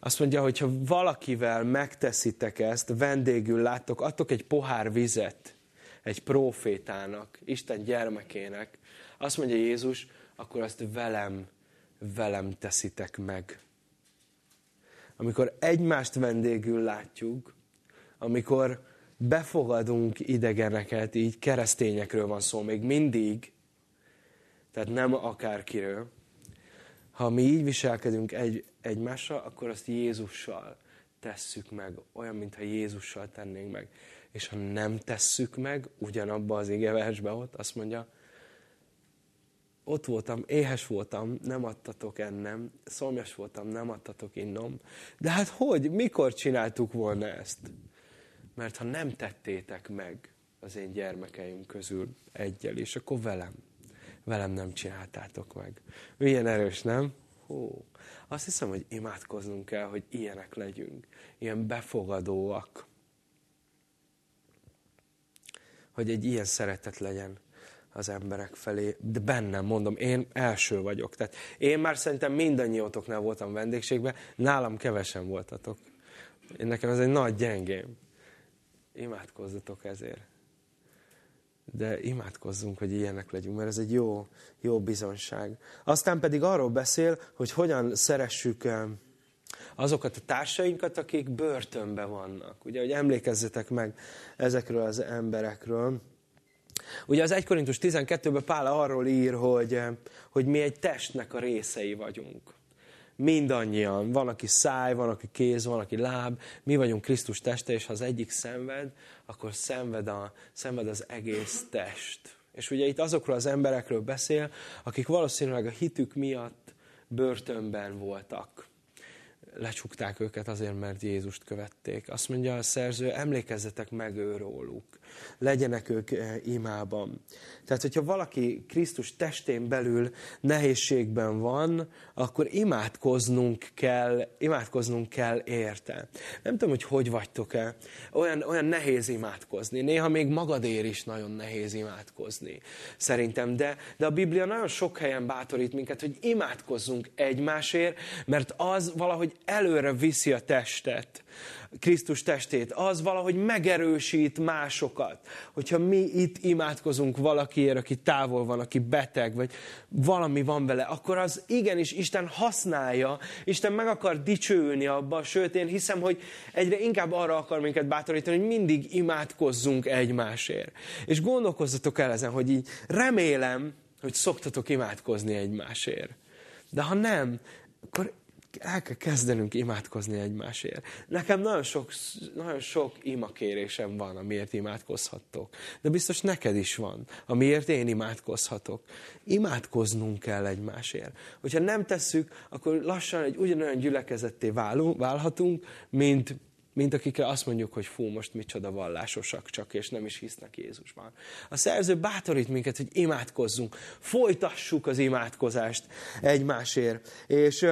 [SPEAKER 1] azt mondja, hogy ha valakivel megteszitek ezt, vendégül láttok, adtok egy pohár vizet egy profétának, Isten gyermekének, azt mondja Jézus, akkor azt velem, velem teszitek meg. Amikor egymást vendégül látjuk, amikor befogadunk idegeneket, így keresztényekről van szó még mindig, tehát nem akárkiről. Ha mi így viselkedünk egy, egymással, akkor azt Jézussal tesszük meg, olyan, mintha Jézussal tennénk meg. És ha nem tesszük meg, ugyanabba az igeversbe ott, azt mondja, ott voltam, éhes voltam, nem adtatok ennem, szomjas voltam, nem adtatok innom. De hát hogy, mikor csináltuk volna ezt? Mert ha nem tettétek meg az én gyermekeim közül egyel, és akkor velem velem nem csináltátok meg. Milyen erős, nem? Hú, azt hiszem, hogy imádkoznunk kell, hogy ilyenek legyünk. Ilyen befogadóak. Hogy egy ilyen szeretet legyen az emberek felé, de bennem mondom, én első vagyok. Tehát én már szerintem mindannyiótoknál voltam vendégségben, nálam kevesen voltatok. Én nekem ez egy nagy gyengém. Imádkozzatok ezért de imádkozzunk, hogy ilyenek legyünk, mert ez egy jó, jó bizonság. Aztán pedig arról beszél, hogy hogyan szeressük azokat a társainkat, akik börtönben vannak. Ugye, hogy emlékezzetek meg ezekről az emberekről. Ugye az 1 Korintus 12-ben Pál arról ír, hogy, hogy mi egy testnek a részei vagyunk mindannyian. Van, aki száj, van, aki kéz, van, aki láb. Mi vagyunk Krisztus teste, és ha az egyik szenved, akkor szenved, a, szenved az egész test. És ugye itt azokról az emberekről beszél, akik valószínűleg a hitük miatt börtönben voltak lecsukták őket azért, mert Jézust követték. Azt mondja a szerző, emlékezzetek meg őróluk. Legyenek ők eh, imában. Tehát, hogyha valaki Krisztus testén belül nehézségben van, akkor imádkoznunk kell, imádkoznunk kell érte. Nem tudom, hogy hogy vagytok-e. Olyan, olyan nehéz imádkozni. Néha még magadér is nagyon nehéz imádkozni. Szerintem. De, de a Biblia nagyon sok helyen bátorít minket, hogy imádkozzunk egymásért, mert az valahogy előre viszi a testet, Krisztus testét, az valahogy megerősít másokat. Hogyha mi itt imádkozunk valakiért, aki távol van, aki beteg, vagy valami van vele, akkor az igenis Isten használja, Isten meg akar dicsőülni abba, sőt én hiszem, hogy egyre inkább arra akar minket bátorítani, hogy mindig imádkozzunk egymásért. És gondolkozzatok el ezen, hogy így remélem, hogy szoktatok imádkozni egymásért. De ha nem, akkor el kell kezdenünk imádkozni egymásért. Nekem nagyon sok, nagyon sok imakérésem van, amiért imádkozhattok. De biztos neked is van, amiért én imádkozhatok. Imádkoznunk kell egymásért. Hogyha nem tesszük, akkor lassan egy ugyanolyan gyülekezetté válhatunk, mint, mint akikre azt mondjuk, hogy fú, most micsoda vallásosak csak, és nem is hisznek Jézusban. A szerző bátorít minket, hogy imádkozzunk, folytassuk az imádkozást egymásért. És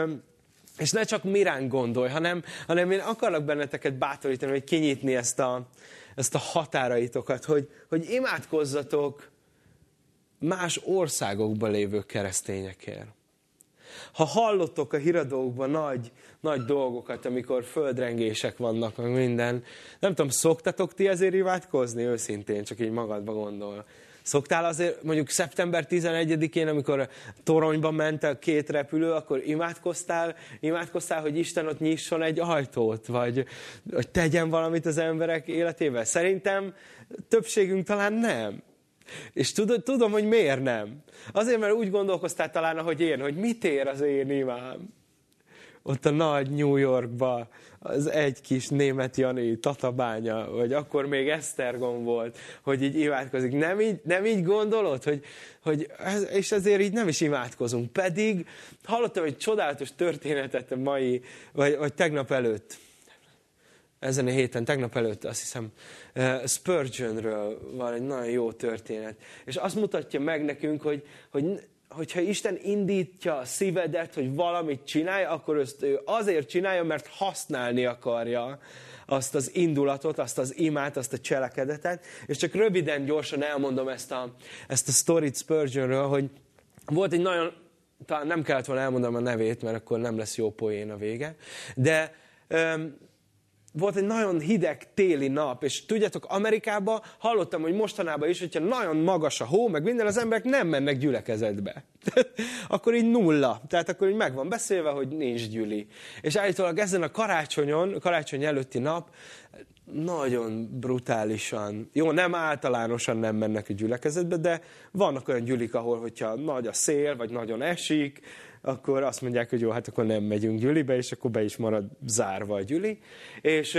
[SPEAKER 1] és ne csak mirán gondolj, hanem, hanem én akarok benneteket bátorítani, hogy kinyitni ezt a, ezt a határaitokat, hogy, hogy imádkozzatok más országokban lévő keresztényekért. Ha hallottok a híradókban nagy, nagy dolgokat, amikor földrengések vannak, meg minden, nem tudom, szoktatok ti ezért imádkozni őszintén, csak így magadba gondol. Szoktál azért mondjuk szeptember 11-én, amikor toronyba ment a két repülő, akkor imádkoztál, imádkoztál, hogy Isten ott nyisson egy ajtót, vagy hogy tegyen valamit az emberek életével? Szerintem többségünk talán nem. És tudom, tudom, hogy miért nem. Azért, mert úgy gondolkoztál talán, ahogy én, hogy mit ér az én imám ott a nagy New Yorkba, az egy kis német Jani tatabánya, vagy akkor még Esztergom volt, hogy így imádkozik. Nem így, nem így gondolod, hogy, hogy ez, és ezért így nem is imádkozunk. Pedig hallottam egy csodálatos történetet a mai, vagy, vagy tegnap előtt, ezen a héten, tegnap előtt azt hiszem, uh, Spurgeonről van egy nagyon jó történet. És azt mutatja meg nekünk, hogy, hogy hogyha Isten indítja a szívedet, hogy valamit csinálj, akkor ezt ő azért csinálja, mert használni akarja azt az indulatot, azt az imát, azt a cselekedetet. És csak röviden, gyorsan elmondom ezt a, ezt a storyt Spurgeonről, hogy volt egy nagyon, talán nem kellett volna elmondanom a nevét, mert akkor nem lesz jó poén a vége, de um, volt egy nagyon hideg téli nap, és tudjátok, Amerikában hallottam, hogy mostanában is, hogyha nagyon magas a hó, meg minden, az emberek nem mennek gyülekezetbe. akkor így nulla. Tehát akkor így meg van beszélve, hogy nincs gyüli. És állítólag ezen a karácsonyon, karácsony előtti nap, nagyon brutálisan, jó, nem általánosan nem mennek a gyülekezetbe, de vannak olyan gyülik, ahol, hogyha nagy a szél, vagy nagyon esik, akkor azt mondják, hogy jó, hát akkor nem megyünk gyülibe, és akkor be is marad zárva a gyüli. És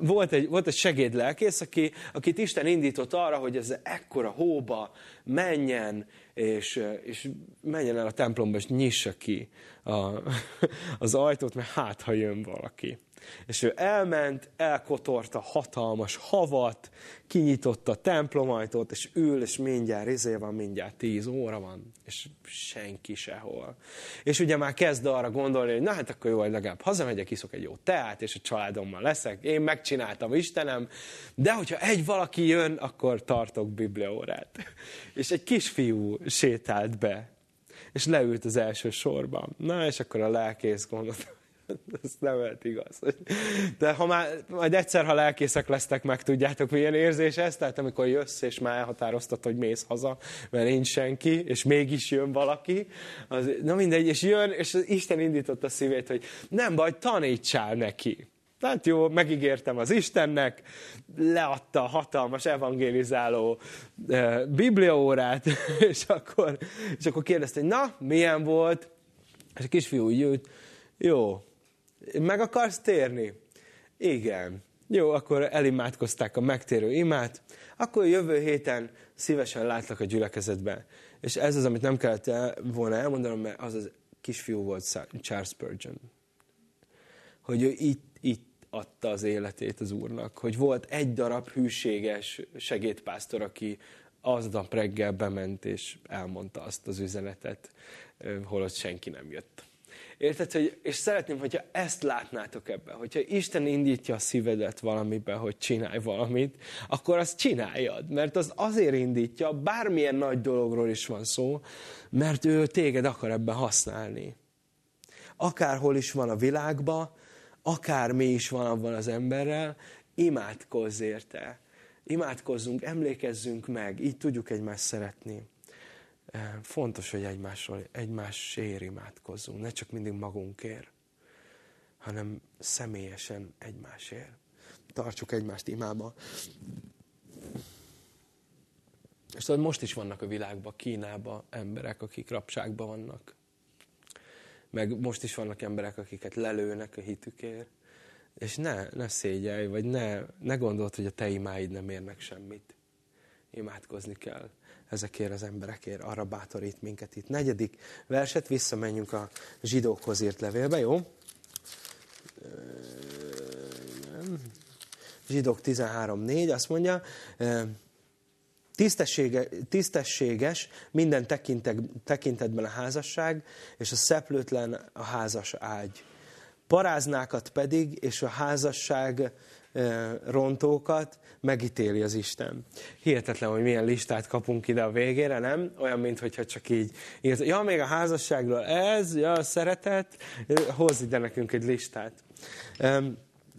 [SPEAKER 1] volt egy, volt egy segédlelkész, aki, akit Isten indított arra, hogy ez ekkora hóba menjen, és, és menjen el a templomba, és nyissa ki a, az ajtót, mert hát, ha jön valaki. És ő elment, elkotorta hatalmas havat, kinyitotta a templomajtót, és ül, és mindjárt izé van, mindjárt tíz óra van, és senki sehol. És ugye már kezd arra gondolni, hogy na hát akkor jó, hogy legalább hazamegyek, iszok egy jó teát, és a családommal leszek, én megcsináltam Istenem, de hogyha egy valaki jön, akkor tartok bibliaórát. És egy kisfiú sétált be, és leült az első sorban. Na, és akkor a lelkész gondolta, ez nem lehet igaz. De ha már, majd egyszer, ha lelkészek lesztek, meg tudjátok, milyen érzés ez? Tehát amikor jössz, és már elhatároztad, hogy mész haza, mert nincs senki, és mégis jön valaki, az, na mindegy, és jön, és az Isten indított a szívét, hogy nem baj, tanítsál neki. Tehát jó, megígértem az Istennek, leadta a hatalmas evangélizáló e, bibliaórát, és akkor, és akkor kérdezte, hogy na, milyen volt? És a kisfiú jött, jó, meg akarsz térni? Igen. Jó, akkor elimádkozták a megtérő imát, akkor jövő héten szívesen látlak a gyülekezetben. És ez az, amit nem kellett volna elmondanom, mert az az kisfiú volt Charles Spurgeon. Hogy ő itt, itt adta az életét az Úrnak. Hogy volt egy darab hűséges segédpásztor, aki aznap reggel bement és elmondta azt az üzenetet, holott senki nem jött. Érted? Hogy, és szeretném, hogyha ezt látnátok ebbe, hogyha Isten indítja a szívedet valamibe, hogy csinálj valamit, akkor azt csináljad. Mert az azért indítja, bármilyen nagy dologról is van szó, mert ő téged akar ebben használni. akárhol is van a világban, akár mi is van abban az emberrel, imádkozz érte. Imádkozzunk, emlékezzünk meg, így tudjuk egymást szeretni. Fontos, hogy egymásról, egymásért imádkozzunk, ne csak mindig magunkért, hanem személyesen egymásért. Tartsuk egymást imába. És tudod, most is vannak a világban, Kínában emberek, akik rabságban vannak. Meg most is vannak emberek, akiket lelőnek a hitükért. És ne, ne szégyelj, vagy ne, ne gondold, hogy a te imáid nem érnek semmit. Imádkozni kell ezekért az emberekért, arra bátorít minket itt. Negyedik verset, visszamenjünk a zsidókhoz írt levélbe, jó? Zsidók 13.4 azt mondja, Tisztessége, tisztességes minden tekintetben a házasság, és a szeplőtlen a házas ágy. Paráznákat pedig, és a házasság rontókat megítéli az Isten. Hihetetlen, hogy milyen listát kapunk ide a végére, nem? Olyan, mintha csak így írt. Ja, még a házasságról ez, ja, szeretet, hozz ide nekünk egy listát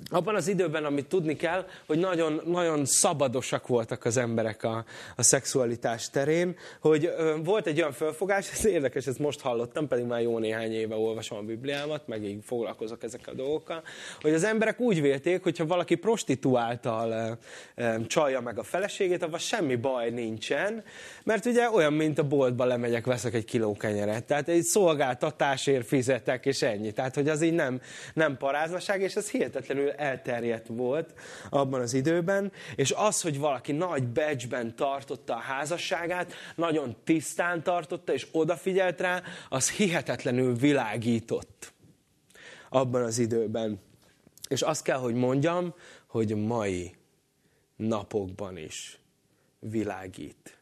[SPEAKER 1] abban az időben, amit tudni kell, hogy nagyon, nagyon szabadosak voltak az emberek a, a szexualitás terén, hogy ö, volt egy olyan felfogás, ez érdekes, ezt most hallottam, pedig már jó néhány éve olvasom a Bibliámat, meg így foglalkozok ezekkel a dolgokkal, hogy az emberek úgy vélték, hogyha valaki prostituáltal ö, ö, csalja meg a feleségét, avval semmi baj nincsen, mert ugye olyan, mint a boltba lemegyek, veszek egy kiló kenyeret. Tehát egy szolgáltatásért fizetek, és ennyi. Tehát, hogy az így nem, nem paráznaság, és ez hihetetlenül elterjedt volt abban az időben, és az, hogy valaki nagy becsben tartotta a házasságát, nagyon tisztán tartotta, és odafigyelt rá, az hihetetlenül világított abban az időben. És azt kell, hogy mondjam, hogy mai napokban is világít,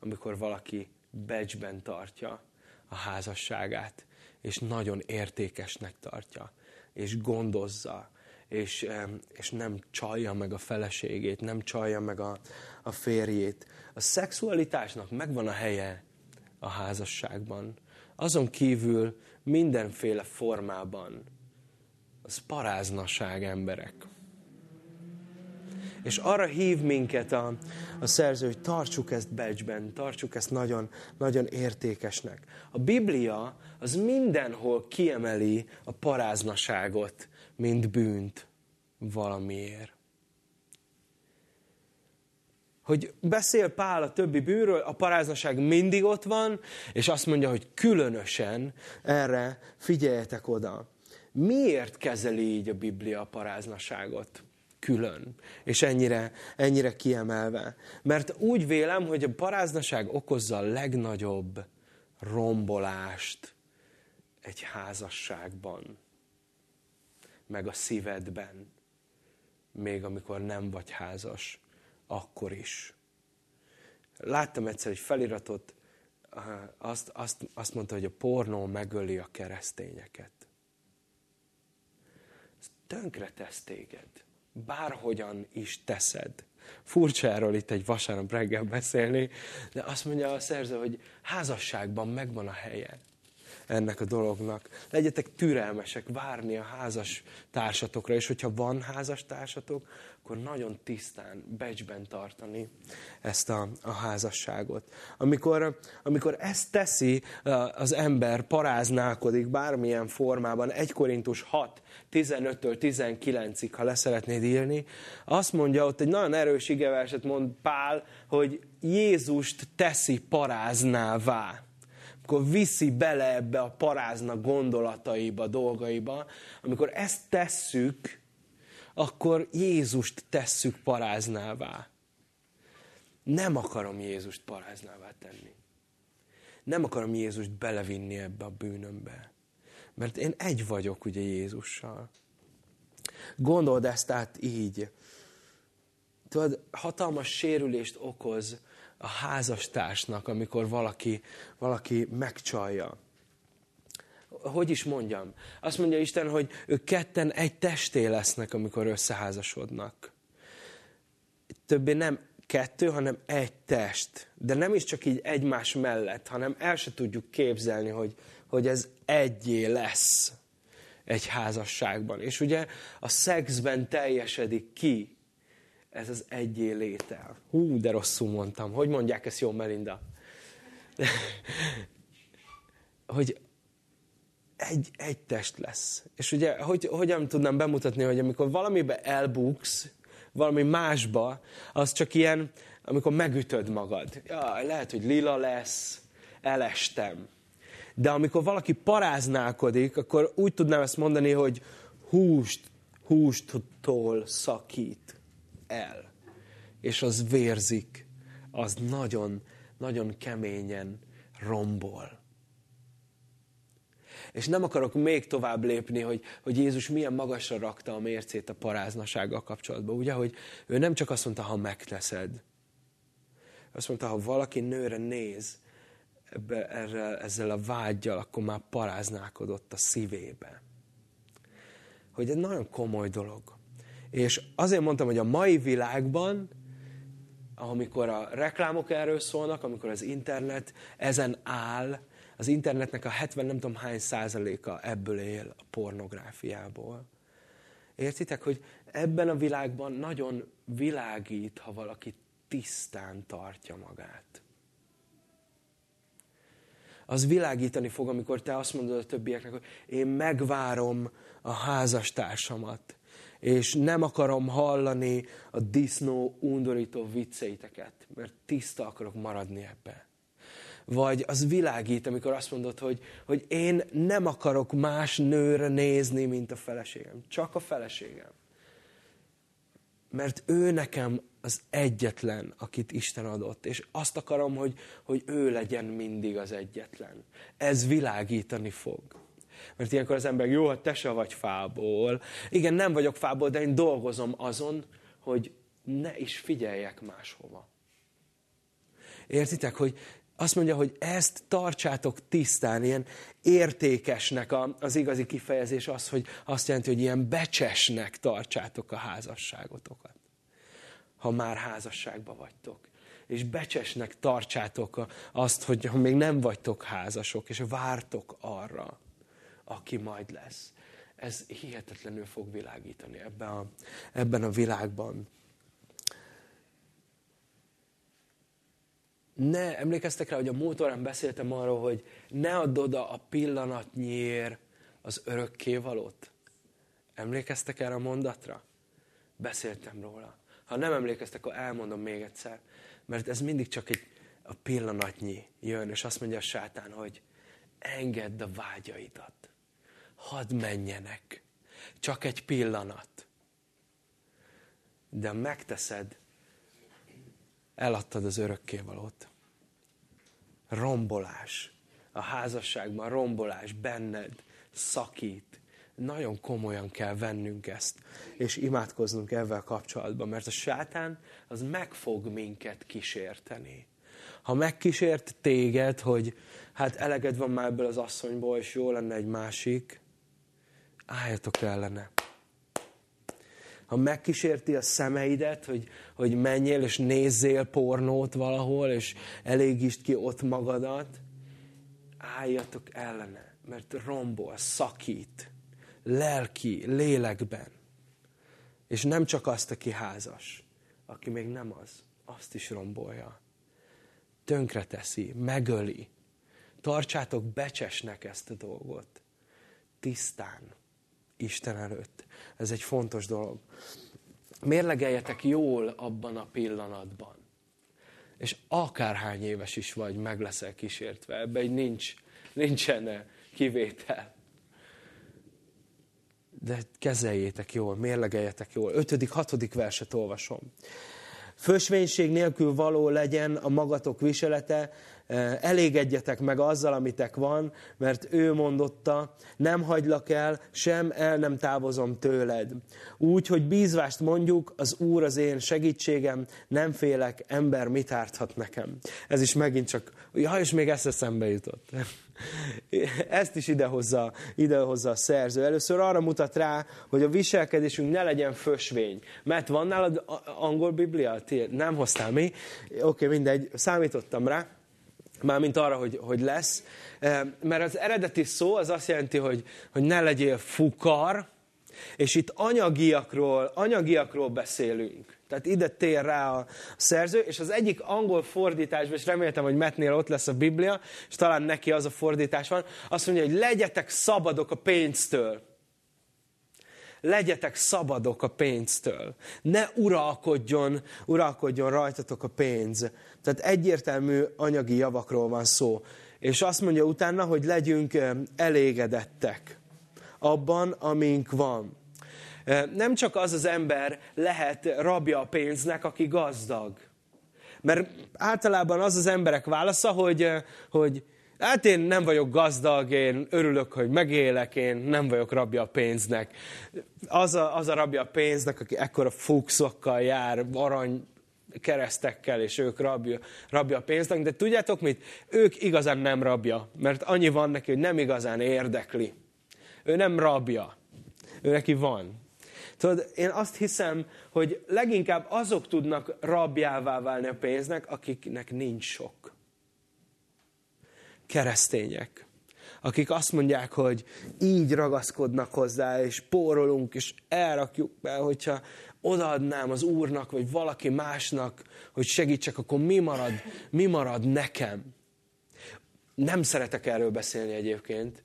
[SPEAKER 1] amikor valaki becsben tartja a házasságát, és nagyon értékesnek tartja, és gondozza, és, és nem csalja meg a feleségét, nem csalja meg a, a férjét. A szexualitásnak megvan a helye a házasságban. Azon kívül mindenféle formában. Az paráznaság emberek. És arra hív minket a, a szerző, hogy tartsuk ezt becsben, tartsuk ezt nagyon, nagyon értékesnek. A Biblia az mindenhol kiemeli a paráznaságot, mint bűnt valamiért. Hogy beszél Pál a többi bűnről, a paráznaság mindig ott van, és azt mondja, hogy különösen erre figyeljetek oda. Miért kezeli így a Biblia a paráznaságot? külön, és ennyire, ennyire kiemelve. Mert úgy vélem, hogy a paráznaság okozza a legnagyobb rombolást egy házasságban meg a szívedben, még amikor nem vagy házas, akkor is. Láttam egyszer egy feliratot, azt, azt, azt mondta, hogy a pornó megöli a keresztényeket. Ez tönkre tesz téged. Bárhogyan is teszed. Furcsa erről itt egy vasárnap reggel beszélni, de azt mondja a szerző, hogy házasságban megvan a helye ennek a dolognak. Legyetek türelmesek, várni a házas társatokra, és hogyha van házas társatok, akkor nagyon tisztán, becsben tartani ezt a, a házasságot. Amikor, amikor ezt teszi az ember, paráználkodik bármilyen formában, 1 Korintus 6, 15-től 19-ig, ha leszeretnéd írni, azt mondja, ott egy nagyon erős igeverset mond Pál, hogy Jézust teszi paráznává akkor viszi bele ebbe a parázna gondolataiba, dolgaiba. Amikor ezt tesszük, akkor Jézust tesszük paráznává. Nem akarom Jézust paráznává tenni. Nem akarom Jézust belevinni ebbe a bűnömbe. Mert én egy vagyok ugye Jézussal. Gondold ezt át így. Tudod, hatalmas sérülést okoz a házastársnak, amikor valaki, valaki megcsalja. Hogy is mondjam? Azt mondja Isten, hogy ők ketten egy testé lesznek, amikor összeházasodnak. Többé nem kettő, hanem egy test. De nem is csak így egymás mellett, hanem el se tudjuk képzelni, hogy, hogy ez egyé lesz egy házasságban. És ugye a szexben teljesedik ki ez az egyé létel. Hú, de rosszul mondtam. Hogy mondják ezt jó, Melinda? hogy egy, egy test lesz. És ugye, hogy, hogyan tudnám bemutatni, hogy amikor valamibe elbuksz, valami másba, az csak ilyen, amikor megütöd magad. Ja, lehet, hogy lila lesz, elestem. De amikor valaki paráználkodik, akkor úgy tudnám ezt mondani, hogy húst, hústtól szakít el. És az vérzik, az nagyon, nagyon keményen rombol. És nem akarok még tovább lépni, hogy, hogy Jézus milyen magasra rakta a mércét a paráznasággal kapcsolatban. Ugye, hogy ő nem csak azt mondta, ha megteszed. Azt mondta, ha valaki nőre néz, ebbe, erre, ezzel a vágyjal, akkor már paráználkodott a szívébe. Hogy egy nagyon komoly dolog. És azért mondtam, hogy a mai világban, amikor a reklámok erről szólnak, amikor az internet ezen áll, az internetnek a 70 nem tudom hány százaléka ebből él a pornográfiából. Értitek, hogy ebben a világban nagyon világít, ha valaki tisztán tartja magát. Az világítani fog, amikor te azt mondod a többieknek, hogy én megvárom a házastársamat, és nem akarom hallani a disznó undorító vicceiteket, mert tiszta akarok maradni ebbe. Vagy az világít, amikor azt mondod, hogy, hogy én nem akarok más nőre nézni, mint a feleségem. Csak a feleségem. Mert ő nekem az egyetlen, akit Isten adott. És azt akarom, hogy, hogy ő legyen mindig az egyetlen. Ez világítani fog. Mert ilyenkor az ember, jó, hát te se vagy fából. Igen, nem vagyok fából, de én dolgozom azon, hogy ne is figyeljek máshova. Értitek, hogy azt mondja, hogy ezt tartsátok tisztán, ilyen értékesnek az igazi kifejezés az, hogy azt jelenti, hogy ilyen becsesnek tartsátok a házasságotokat. Ha már házasságba vagytok. És becsesnek tartsátok azt, hogy ha még nem vagytok házasok, és vártok arra, aki majd lesz. Ez hihetetlenül fog világítani ebben a, ebben a világban. ne, emlékeztek rá, hogy a múltorán beszéltem arról, hogy ne add oda a pillanatnyér az örökkévalót. Emlékeztek erre a mondatra? Beszéltem róla. Ha nem emlékeztek, akkor elmondom még egyszer. Mert ez mindig csak egy a pillanatnyi jön, és azt mondja a sátán, hogy engedd a vágyaidat. Hadd menjenek. Csak egy pillanat. De megteszed, eladtad az örökkévalót. Rombolás. A házasságban rombolás benned szakít. Nagyon komolyan kell vennünk ezt, és imádkoznunk ezzel kapcsolatban, mert a sátán az meg fog minket kísérteni. Ha megkísért téged, hogy hát eleged van már ebből az asszonyból, és jó lenne egy másik, álljatok ellene ha megkísérti a szemeidet, hogy, hogy menjél és nézzél pornót valahol, és elégítsd ki ott magadat, álljatok ellene, mert rombol, szakít, lelki, lélekben. És nem csak azt, aki házas, aki még nem az, azt is rombolja. Tönkreteszi, megöli. Tartsátok becsesnek ezt a dolgot. Tisztán. Isten előtt. Ez egy fontos dolog. Mérlegeljetek jól abban a pillanatban. És akárhány éves is vagy, meg leszel kísértve. Ebben egy nincs, nincsen kivétel. De kezeljétek jól, mérlegeljetek jól. Ötödik, hatodik verset olvasom. Fősvénység nélkül való legyen a magatok viselete, elégedjetek meg azzal, amitek van, mert ő mondotta, nem hagylak el, sem el nem távozom tőled. Úgy, hogy bízvást mondjuk, az Úr az én segítségem, nem félek, ember mit árthat nekem. Ez is megint csak, ja, és még ezt eszembe jutott. Ezt is idehozza, idehozza a szerző. Először arra mutat rá, hogy a viselkedésünk ne legyen fösvény. Mert van nálad angol biblia? Nem hoztál mi? Oké, okay, mindegy, számítottam rá mármint arra, hogy, hogy lesz. Mert az eredeti szó az azt jelenti, hogy, hogy ne legyél fukar, és itt anyagiakról, anyagiakról beszélünk. Tehát ide tér rá a szerző, és az egyik angol fordításban, és reméltem, hogy Metnél ott lesz a Biblia, és talán neki az a fordítás van, azt mondja, hogy legyetek szabadok a pénztől. Legyetek szabadok a pénztől. Ne uralkodjon, uralkodjon rajtatok a pénz. Tehát egyértelmű anyagi javakról van szó. És azt mondja utána, hogy legyünk elégedettek abban, amink van. Nem csak az az ember lehet rabja a pénznek, aki gazdag. Mert általában az az emberek válasza, hogy, hogy hát én nem vagyok gazdag, én örülök, hogy megélek, én nem vagyok rabja a pénznek. Az a, az a rabja a pénznek, aki ekkora fuxokkal jár, arany keresztekkel, és ők rabja, rabja a pénznek, de tudjátok mit? Ők igazán nem rabja, mert annyi van neki, hogy nem igazán érdekli. Ő nem rabja. Ő neki van. Tudod, én azt hiszem, hogy leginkább azok tudnak rabjává válni a pénznek, akiknek nincs sok. Keresztények. Akik azt mondják, hogy így ragaszkodnak hozzá, és pórolunk, és elrakjuk be, hogyha odaadnám az Úrnak, vagy valaki másnak, hogy segítsek, akkor mi marad, mi marad nekem? Nem szeretek erről beszélni egyébként,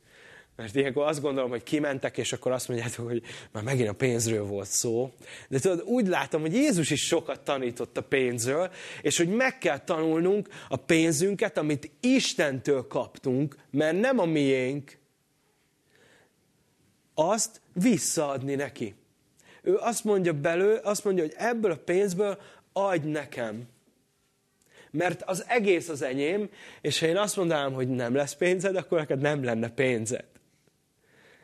[SPEAKER 1] mert ilyenkor azt gondolom, hogy kimentek, és akkor azt mondjátok, hogy már megint a pénzről volt szó. De tudod, úgy látom, hogy Jézus is sokat tanított a pénzről, és hogy meg kell tanulnunk a pénzünket, amit Istentől kaptunk, mert nem a miénk, azt visszaadni neki. Ő azt mondja belő, azt mondja, hogy ebből a pénzből adj nekem. Mert az egész az enyém, és ha én azt mondanám, hogy nem lesz pénzed, akkor neked nem lenne pénzed.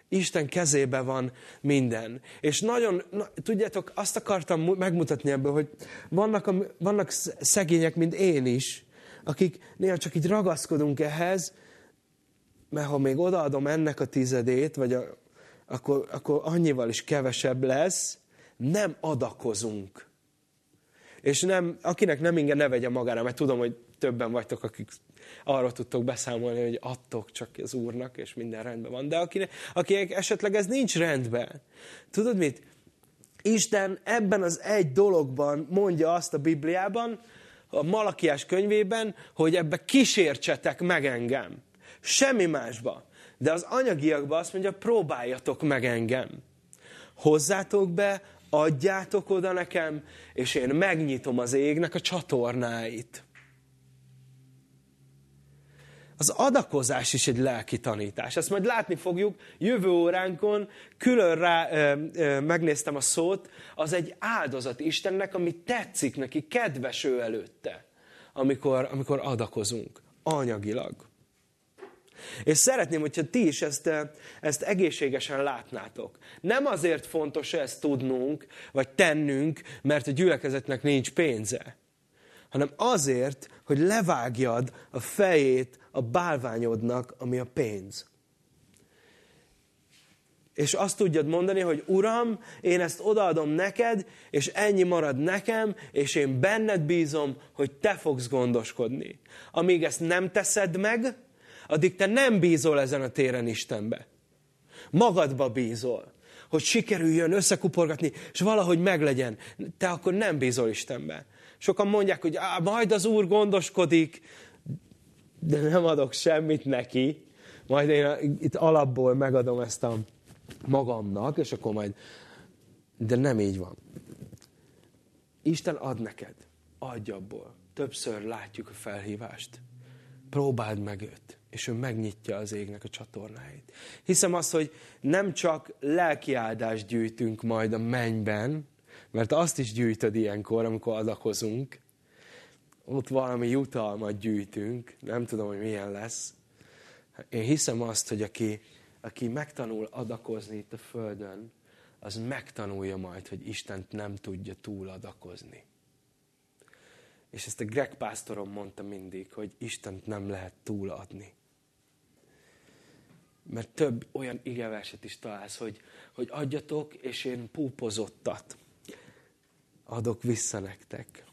[SPEAKER 1] Isten kezébe van minden. És nagyon, na, tudjátok, azt akartam megmutatni ebből, hogy vannak, vannak szegények, mint én is, akik néha csak így ragaszkodunk ehhez, mert ha még odaadom ennek a tizedét, vagy a, akkor, akkor annyival is kevesebb lesz, nem adakozunk. És nem, akinek nem inge, ne vegye magára, mert tudom, hogy többen vagytok, akik arról tudtok beszámolni, hogy adtok csak az Úrnak, és minden rendben van. De akinek, akinek esetleg ez nincs rendben, tudod mit? Isten ebben az egy dologban mondja azt a Bibliában, a Malakiás könyvében, hogy ebbe kísértsetek meg engem. Semmi másba. De az anyagiakban azt mondja, próbáljatok meg engem. Hozzátok be, adjátok oda nekem, és én megnyitom az égnek a csatornáit. Az adakozás is egy lelki tanítás. Ezt majd látni fogjuk jövő óránkon, külön rá ö, ö, megnéztem a szót, az egy áldozat Istennek, ami tetszik neki, kedves ő előtte, amikor, amikor adakozunk, anyagilag. És szeretném, hogyha ti is ezt, ezt egészségesen látnátok. Nem azért fontos ezt tudnunk, vagy tennünk, mert a gyülekezetnek nincs pénze, hanem azért, hogy levágjad a fejét a bálványodnak, ami a pénz. És azt tudjad mondani, hogy Uram, én ezt odaadom neked, és ennyi marad nekem, és én benned bízom, hogy te fogsz gondoskodni. Amíg ezt nem teszed meg, addig te nem bízol ezen a téren Istenbe. Magadba bízol, hogy sikerüljön összekuporgatni, és valahogy meglegyen. Te akkor nem bízol Istenbe. Sokan mondják, hogy Á, majd az Úr gondoskodik, de nem adok semmit neki, majd én itt alapból megadom ezt a magamnak, és akkor majd... De nem így van. Isten ad neked. Adj abból. Többször látjuk a felhívást. Próbáld meg őt, és ő megnyitja az égnek a csatornáit. Hiszem azt, hogy nem csak lelki áldást gyűjtünk majd a mennyben, mert azt is gyűjtöd ilyenkor, amikor adakozunk, ott valami jutalmat gyűjtünk, nem tudom, hogy milyen lesz. Én hiszem azt, hogy aki, aki megtanul adakozni itt a Földön, az megtanulja majd, hogy Istent nem tudja túl adakozni. És ezt a Greg pásztorom mondta mindig, hogy Istent nem lehet túladni. Mert több olyan igeverset is találsz, hogy, hogy adjatok, és én púpozottat adok vissza nektek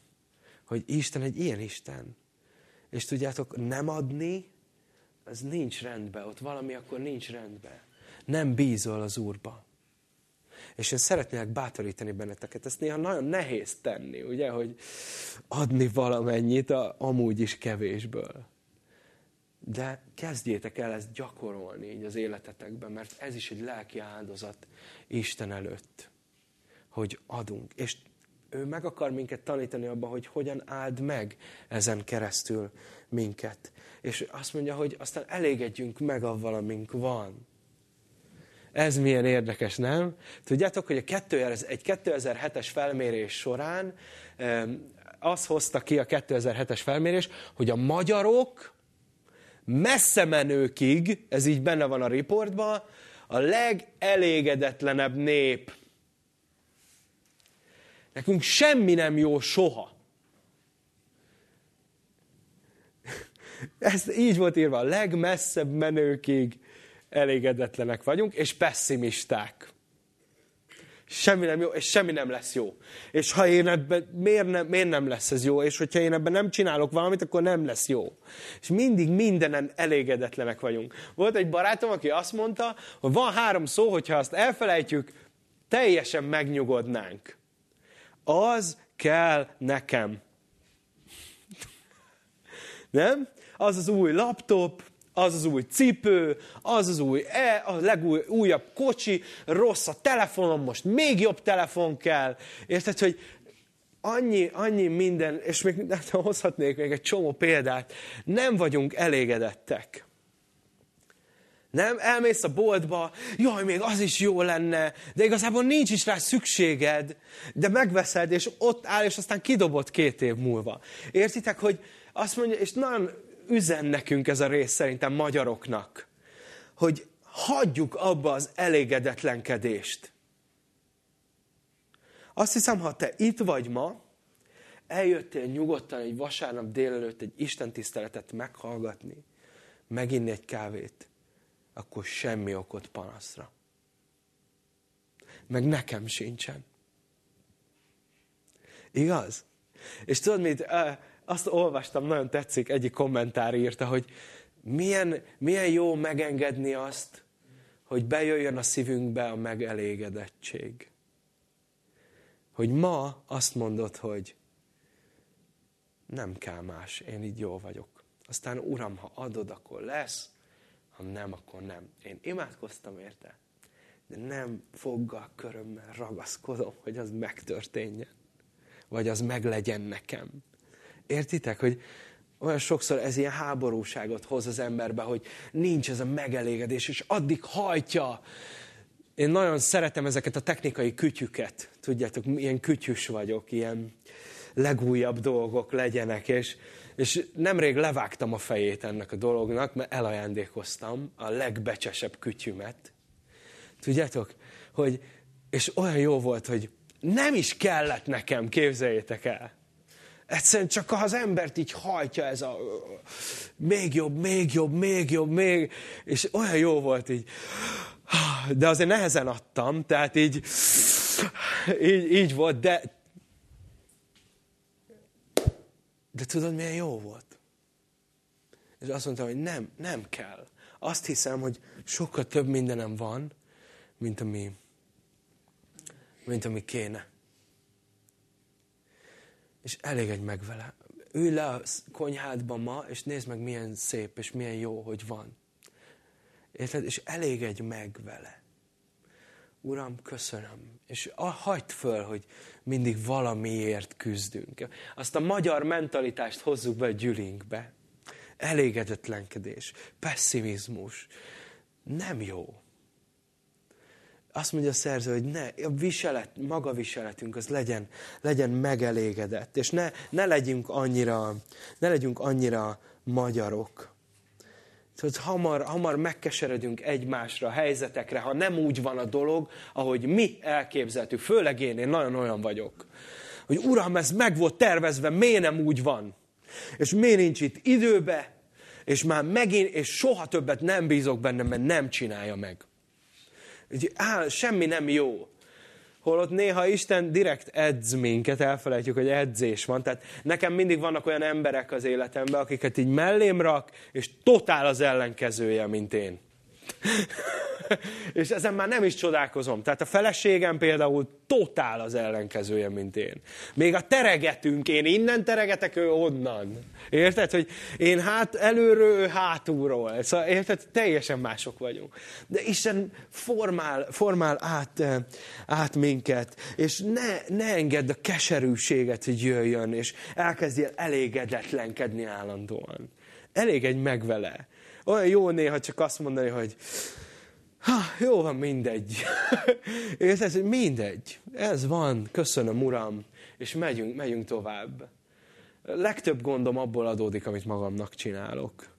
[SPEAKER 1] hogy Isten egy ilyen Isten. És tudjátok, nem adni, az nincs rendben. Ott valami akkor nincs rendben. Nem bízol az Úrba. És én szeretnélek bátorítani benneteket. Ezt néha nagyon nehéz tenni, ugye, hogy adni valamennyit a, amúgy is kevésből. De kezdjétek el ezt gyakorolni így az életetekben, mert ez is egy lelki áldozat Isten előtt, hogy adunk. És ő meg akar minket tanítani abban, hogy hogyan áld meg ezen keresztül minket. És azt mondja, hogy aztán elégedjünk meg avval, amink van. Ez milyen érdekes, nem? Tudjátok, hogy a 2000, egy 2007-es felmérés során az hozta ki a 2007-es felmérés, hogy a magyarok messze menőkig, ez így benne van a riportban, a legelégedetlenebb nép. Nekünk semmi nem jó soha. Ez így volt írva, a legmesszebb menőkig elégedetlenek vagyunk, és pessimisták. Semmi nem jó, és semmi nem lesz jó. És ha én ebben, miért nem, miért nem lesz ez jó? És hogyha én ebben nem csinálok valamit, akkor nem lesz jó. És mindig mindenen elégedetlenek vagyunk. Volt egy barátom, aki azt mondta, hogy van három szó, hogyha azt elfelejtjük, teljesen megnyugodnánk. Az kell nekem. Nem? Az az új laptop, az az új cipő, az az új, e, a legújabb kocsi, rossz a telefonom, most még jobb telefon kell. Érted, hogy annyi, annyi minden, és még hozhatnék még egy csomó példát, nem vagyunk elégedettek. Nem? Elmész a boltba, jaj, még az is jó lenne, de igazából nincs is rá szükséged, de megveszed, és ott áll, és aztán kidobott két év múlva. Értitek, hogy azt mondja, és nagyon üzen nekünk ez a rész szerintem magyaroknak, hogy hagyjuk abba az elégedetlenkedést. Azt hiszem, ha te itt vagy ma, eljöttél nyugodtan egy vasárnap délelőtt egy Isten tiszteletet meghallgatni, meginni egy kávét, akkor semmi okot panaszra. Meg nekem sincsen. Igaz? És tudod mit? azt olvastam, nagyon tetszik, egyik kommentár írta, hogy milyen, milyen jó megengedni azt, hogy bejöjjön a szívünkbe a megelégedettség. Hogy ma azt mondod, hogy nem kell más, én így jó vagyok. Aztán, Uram, ha adod, akkor lesz, nem, akkor nem. Én imádkoztam érte, de nem foggal, körömmel ragaszkodom, hogy az megtörténjen. Vagy az meglegyen nekem. Értitek, hogy olyan sokszor ez ilyen háborúságot hoz az emberbe, hogy nincs ez a megelégedés, és addig hajtja. Én nagyon szeretem ezeket a technikai kütyüket. Tudjátok, ilyen kütyüs vagyok, ilyen legújabb dolgok legyenek, és, és nemrég levágtam a fejét ennek a dolognak, mert elajándékoztam a legbecsesebb kütyümet. Tudjátok, hogy, és olyan jó volt, hogy nem is kellett nekem, képzeljétek el. Egyszerűen csak az embert így hajtja ez a még jobb, még jobb, még jobb, még, és olyan jó volt így. De azért nehezen adtam, tehát így, így, így volt, de de tudod, milyen jó volt? És azt mondtam, hogy nem, nem kell. Azt hiszem, hogy sokkal több mindenem van, mint ami, mint ami kéne és elégedj meg vele. Ülj le a konyhádba ma, és nézd meg, milyen szép, és milyen jó, hogy van. Érted? És elégedj meg vele. Uram, köszönöm. És hagyd föl, hogy mindig valamiért küzdünk. Azt a magyar mentalitást hozzuk be a gyülinkbe. Elégedetlenkedés, pessimizmus. Nem jó azt mondja a szerző, hogy ne, a viselet, maga viseletünk az legyen, legyen megelégedett, és ne, ne, legyünk annyira, ne legyünk annyira magyarok. Hogy hamar, hamar megkeseredünk egymásra, helyzetekre, ha nem úgy van a dolog, ahogy mi elképzeltük. Főleg én, én nagyon olyan vagyok. Hogy Uram, ez meg volt tervezve, miért nem úgy van? És miért nincs itt időbe? És már megint, és soha többet nem bízok benne, mert nem csinálja meg. Áll, semmi nem jó. Holott néha Isten direkt edz minket, elfelejtjük, hogy edzés van. Tehát nekem mindig vannak olyan emberek az életemben, akiket így mellém rak, és totál az ellenkezője, mint én. és ezen már nem is csodálkozom. Tehát a feleségem például totál az ellenkezője, mint én. Még a teregetünk, én innen teregetek, ő onnan. Érted, hogy én hát előről, ő hátulról. Szóval érted, teljesen mások vagyunk. De Isten formál, formál át, eh, át minket, és ne, ne engedd a keserűséget, hogy jöjjön, és elkezdjél elégedetlenkedni állandóan. Elégedj meg vele. Olyan jó néha csak azt mondani, hogy ha, jó van, mindegy. Érted, hogy mindegy. Ez van, köszönöm, Uram, és megyünk, megyünk tovább. Legtöbb gondom abból adódik, amit magamnak csinálok.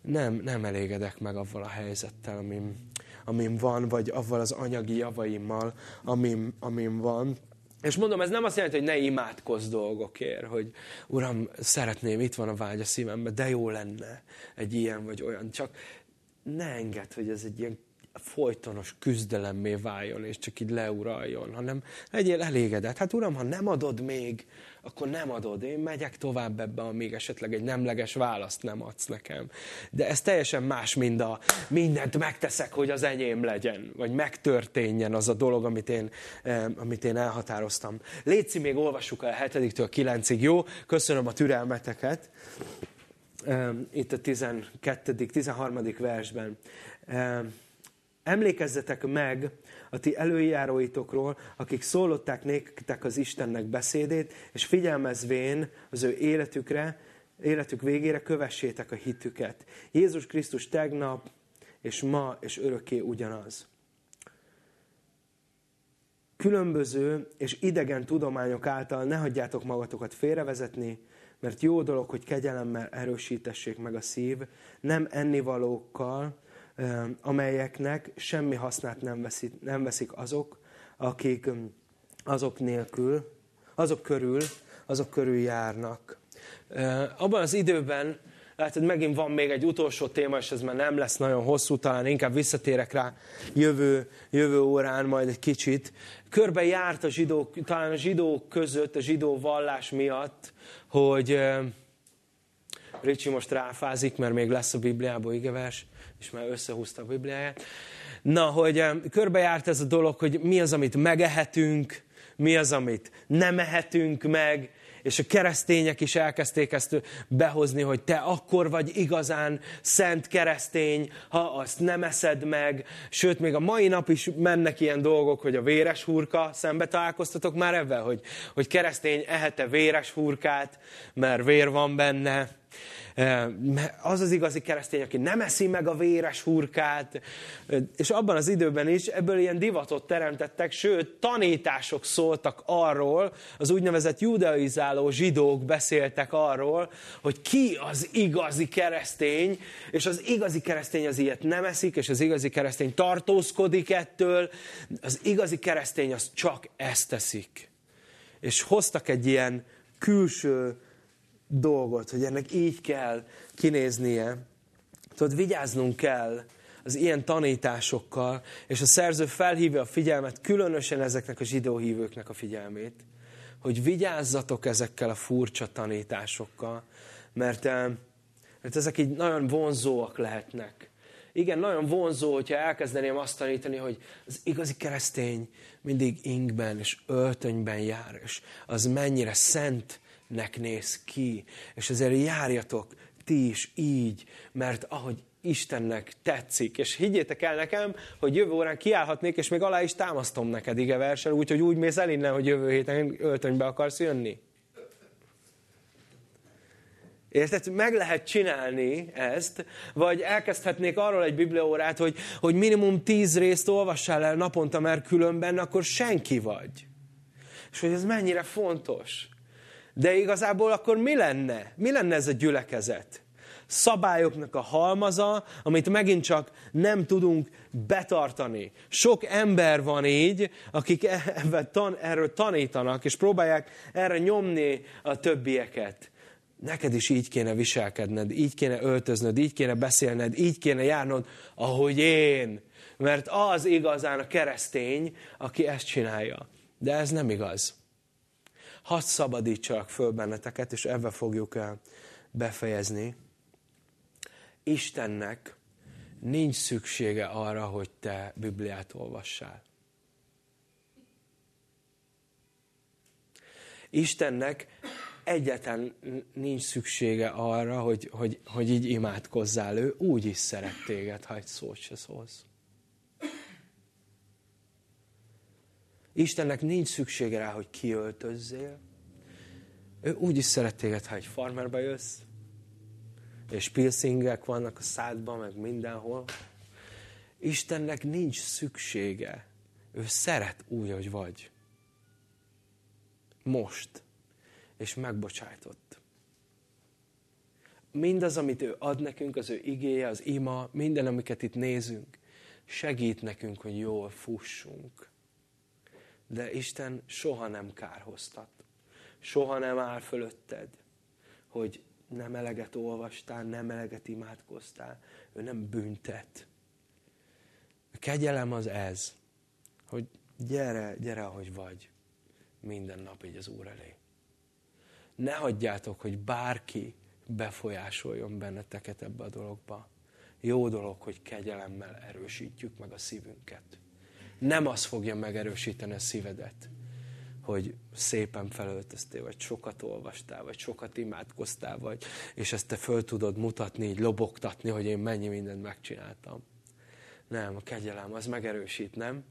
[SPEAKER 1] Nem, nem elégedek meg avval a helyzettel, amim, amim van, vagy avval az anyagi javaimmal, amim, amim van. És mondom, ez nem azt jelenti, hogy ne imádkozz dolgokért, hogy Uram, szeretném, itt van a vágy a szívemben, de jó lenne egy ilyen vagy olyan. Csak ne engedd, hogy ez egy ilyen folytonos küzdelemmé váljon, és csak így leuraljon, hanem legyél elégedett. Hát Uram, ha nem adod még, akkor nem adod. Én megyek tovább ebbe, amíg esetleg egy nemleges választ nem adsz nekem. De ez teljesen más, mint a mindent megteszek, hogy az enyém legyen, vagy megtörténjen az a dolog, amit én, eh, amit én elhatároztam. Léci, még olvassuk a 7-től 9-ig, jó? Köszönöm a türelmeteket. Eh, itt a 12. 13. versben. Eh, Emlékezzetek meg a ti előjáróitokról, akik szólották néktek az Istennek beszédét, és figyelmezvén az ő életükre, életük végére kövessétek a hitüket. Jézus Krisztus tegnap, és ma, és örökké ugyanaz. Különböző és idegen tudományok által ne hagyjátok magatokat félrevezetni, mert jó dolog, hogy kegyelemmel erősítessék meg a szív, nem ennivalókkal, amelyeknek semmi hasznát nem, veszik, nem veszik azok, akik azok nélkül, azok körül, azok körül járnak. Abban az időben, látod, megint van még egy utolsó téma, és ez már nem lesz nagyon hosszú, talán inkább visszatérek rá jövő, jövő órán majd egy kicsit. Körbe járt a zsidók, talán a zsidók között, a zsidó vallás miatt, hogy Ricsi most ráfázik, mert még lesz a Bibliából igevers, és már összehúzta a Bibliáját. Na, hogy körbejárt ez a dolog, hogy mi az, amit megehetünk, mi az, amit nem ehetünk meg, és a keresztények is elkezdték ezt behozni, hogy te akkor vagy igazán szent keresztény, ha azt nem eszed meg. Sőt, még a mai nap is mennek ilyen dolgok, hogy a véres hurka, szembe találkoztatok már ebben, hogy, hogy keresztény ehete véres hurkát, mert vér van benne az az igazi keresztény, aki nem eszi meg a véres hurkát, és abban az időben is ebből ilyen divatot teremtettek, sőt, tanítások szóltak arról, az úgynevezett judaizáló zsidók beszéltek arról, hogy ki az igazi keresztény, és az igazi keresztény az ilyet nem eszik, és az igazi keresztény tartózkodik ettől, az igazi keresztény az csak ezt teszik. És hoztak egy ilyen külső dolgot, hogy ennek így kell kinéznie. Tudod, vigyáznunk kell az ilyen tanításokkal, és a szerző felhívja a figyelmet, különösen ezeknek a zsidó a figyelmét, hogy vigyázzatok ezekkel a furcsa tanításokkal, mert, eh, mert ezek így nagyon vonzóak lehetnek. Igen, nagyon vonzó, hogyha elkezdeném azt tanítani, hogy az igazi keresztény mindig ingben és öltönyben jár, és az mennyire szent nek néz ki. És ezért járjatok ti is így, mert ahogy Istennek tetszik. És higgyétek el nekem, hogy jövő órán kiállhatnék, és még alá is támasztom neked ige versel, úgyhogy úgy mész el innen, hogy jövő héten öltönybe akarsz jönni. Érted? Meg lehet csinálni ezt, vagy elkezdhetnék arról egy bibliaórát, hogy, hogy minimum tíz részt olvassál el naponta, mert különben akkor senki vagy. És hogy ez mennyire fontos. De igazából akkor mi lenne? Mi lenne ez a gyülekezet? Szabályoknak a halmaza, amit megint csak nem tudunk betartani. Sok ember van így, akik e- tan, erről tanítanak, és próbálják erre nyomni a többieket. Neked is így kéne viselkedned, így kéne öltöznöd, így kéne beszélned, így kéne járnod, ahogy én. Mert az igazán a keresztény, aki ezt csinálja. De ez nem igaz. Hadd szabadítsalak föl benneteket, és ebben fogjuk el befejezni. Istennek nincs szüksége arra, hogy te Bibliát olvassál. Istennek egyetlen nincs szüksége arra, hogy, hogy, hogy így imádkozzál. Ő úgy is szeret téged, ha egy szót se szólsz. Istennek nincs szüksége rá, hogy kiöltözzél. Ő úgy is szeret téged, ha egy farmerba jössz, és piercingek vannak a szádban, meg mindenhol. Istennek nincs szüksége. Ő szeret úgy, hogy vagy. Most. És megbocsájtott. Mindaz, amit ő ad nekünk, az ő igéje, az ima, minden, amiket itt nézünk, segít nekünk, hogy jól fussunk. De Isten soha nem kárhoztat. Soha nem áll fölötted, hogy nem eleget olvastál, nem eleget imádkoztál. Ő nem büntet. A kegyelem az ez, hogy gyere, gyere, ahogy vagy. Minden nap így az Úr elé. Ne hagyjátok, hogy bárki befolyásoljon benneteket ebbe a dologba. Jó dolog, hogy kegyelemmel erősítjük meg a szívünket. Nem az fogja megerősíteni a szívedet, hogy szépen felöltöztél, vagy sokat olvastál, vagy sokat imádkoztál, vagy, és ezt te föl tudod mutatni, így lobogtatni, hogy én mennyi mindent megcsináltam. Nem, a kegyelem az megerősít, nem?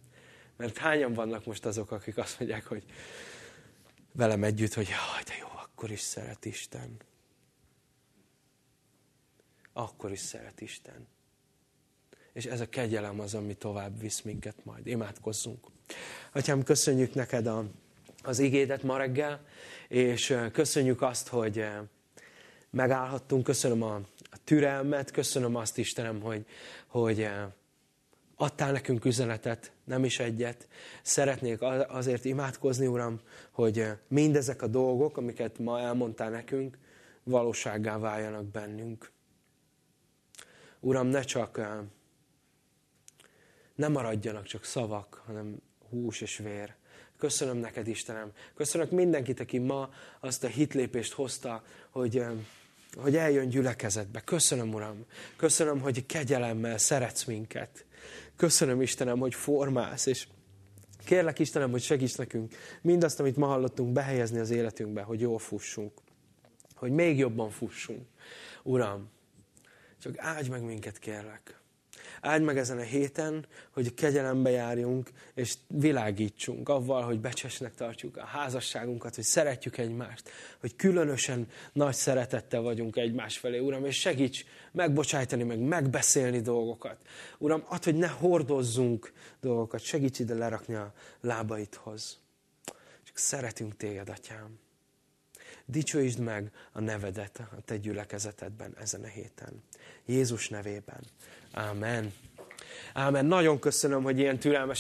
[SPEAKER 1] Mert hányan vannak most azok, akik azt mondják, hogy velem együtt, hogy jaj, de jó, akkor is szeret Isten. Akkor is szeret Isten. És ez a kegyelem az, ami tovább visz minket majd. Imádkozzunk. Atyám, köszönjük neked a, az igédet ma reggel, és köszönjük azt, hogy megállhattunk. Köszönöm a, a türelmet, köszönöm azt, Istenem, hogy, hogy adtál nekünk üzenetet, nem is egyet. Szeretnék azért imádkozni, Uram, hogy mindezek a dolgok, amiket ma elmondtál nekünk, valósággá váljanak bennünk. Uram, ne csak ne maradjanak csak szavak, hanem hús és vér. Köszönöm neked, Istenem. Köszönök mindenkit, aki ma azt a hitlépést hozta, hogy, hogy eljön gyülekezetbe. Köszönöm, Uram. Köszönöm, hogy kegyelemmel szeretsz minket. Köszönöm, Istenem, hogy formálsz, és kérlek, Istenem, hogy segíts nekünk mindazt, amit ma hallottunk, behelyezni az életünkbe, hogy jól fussunk. Hogy még jobban fussunk. Uram, csak áldj meg minket, kérlek. Áld meg ezen a héten, hogy kegyelembe járjunk, és világítsunk avval, hogy becsesnek tartjuk a házasságunkat, hogy szeretjük egymást, hogy különösen nagy szeretettel vagyunk egymás felé, Uram, és segíts megbocsájtani, meg megbeszélni dolgokat. Uram, add, hogy ne hordozzunk dolgokat, segíts ide lerakni a lábaidhoz. Csak szeretünk téged, Atyám. Dicsőítsd meg a nevedet a te gyülekezetedben ezen a héten. Jézus nevében. Amen. Amen. Nagyon köszönöm, hogy ilyen türelmes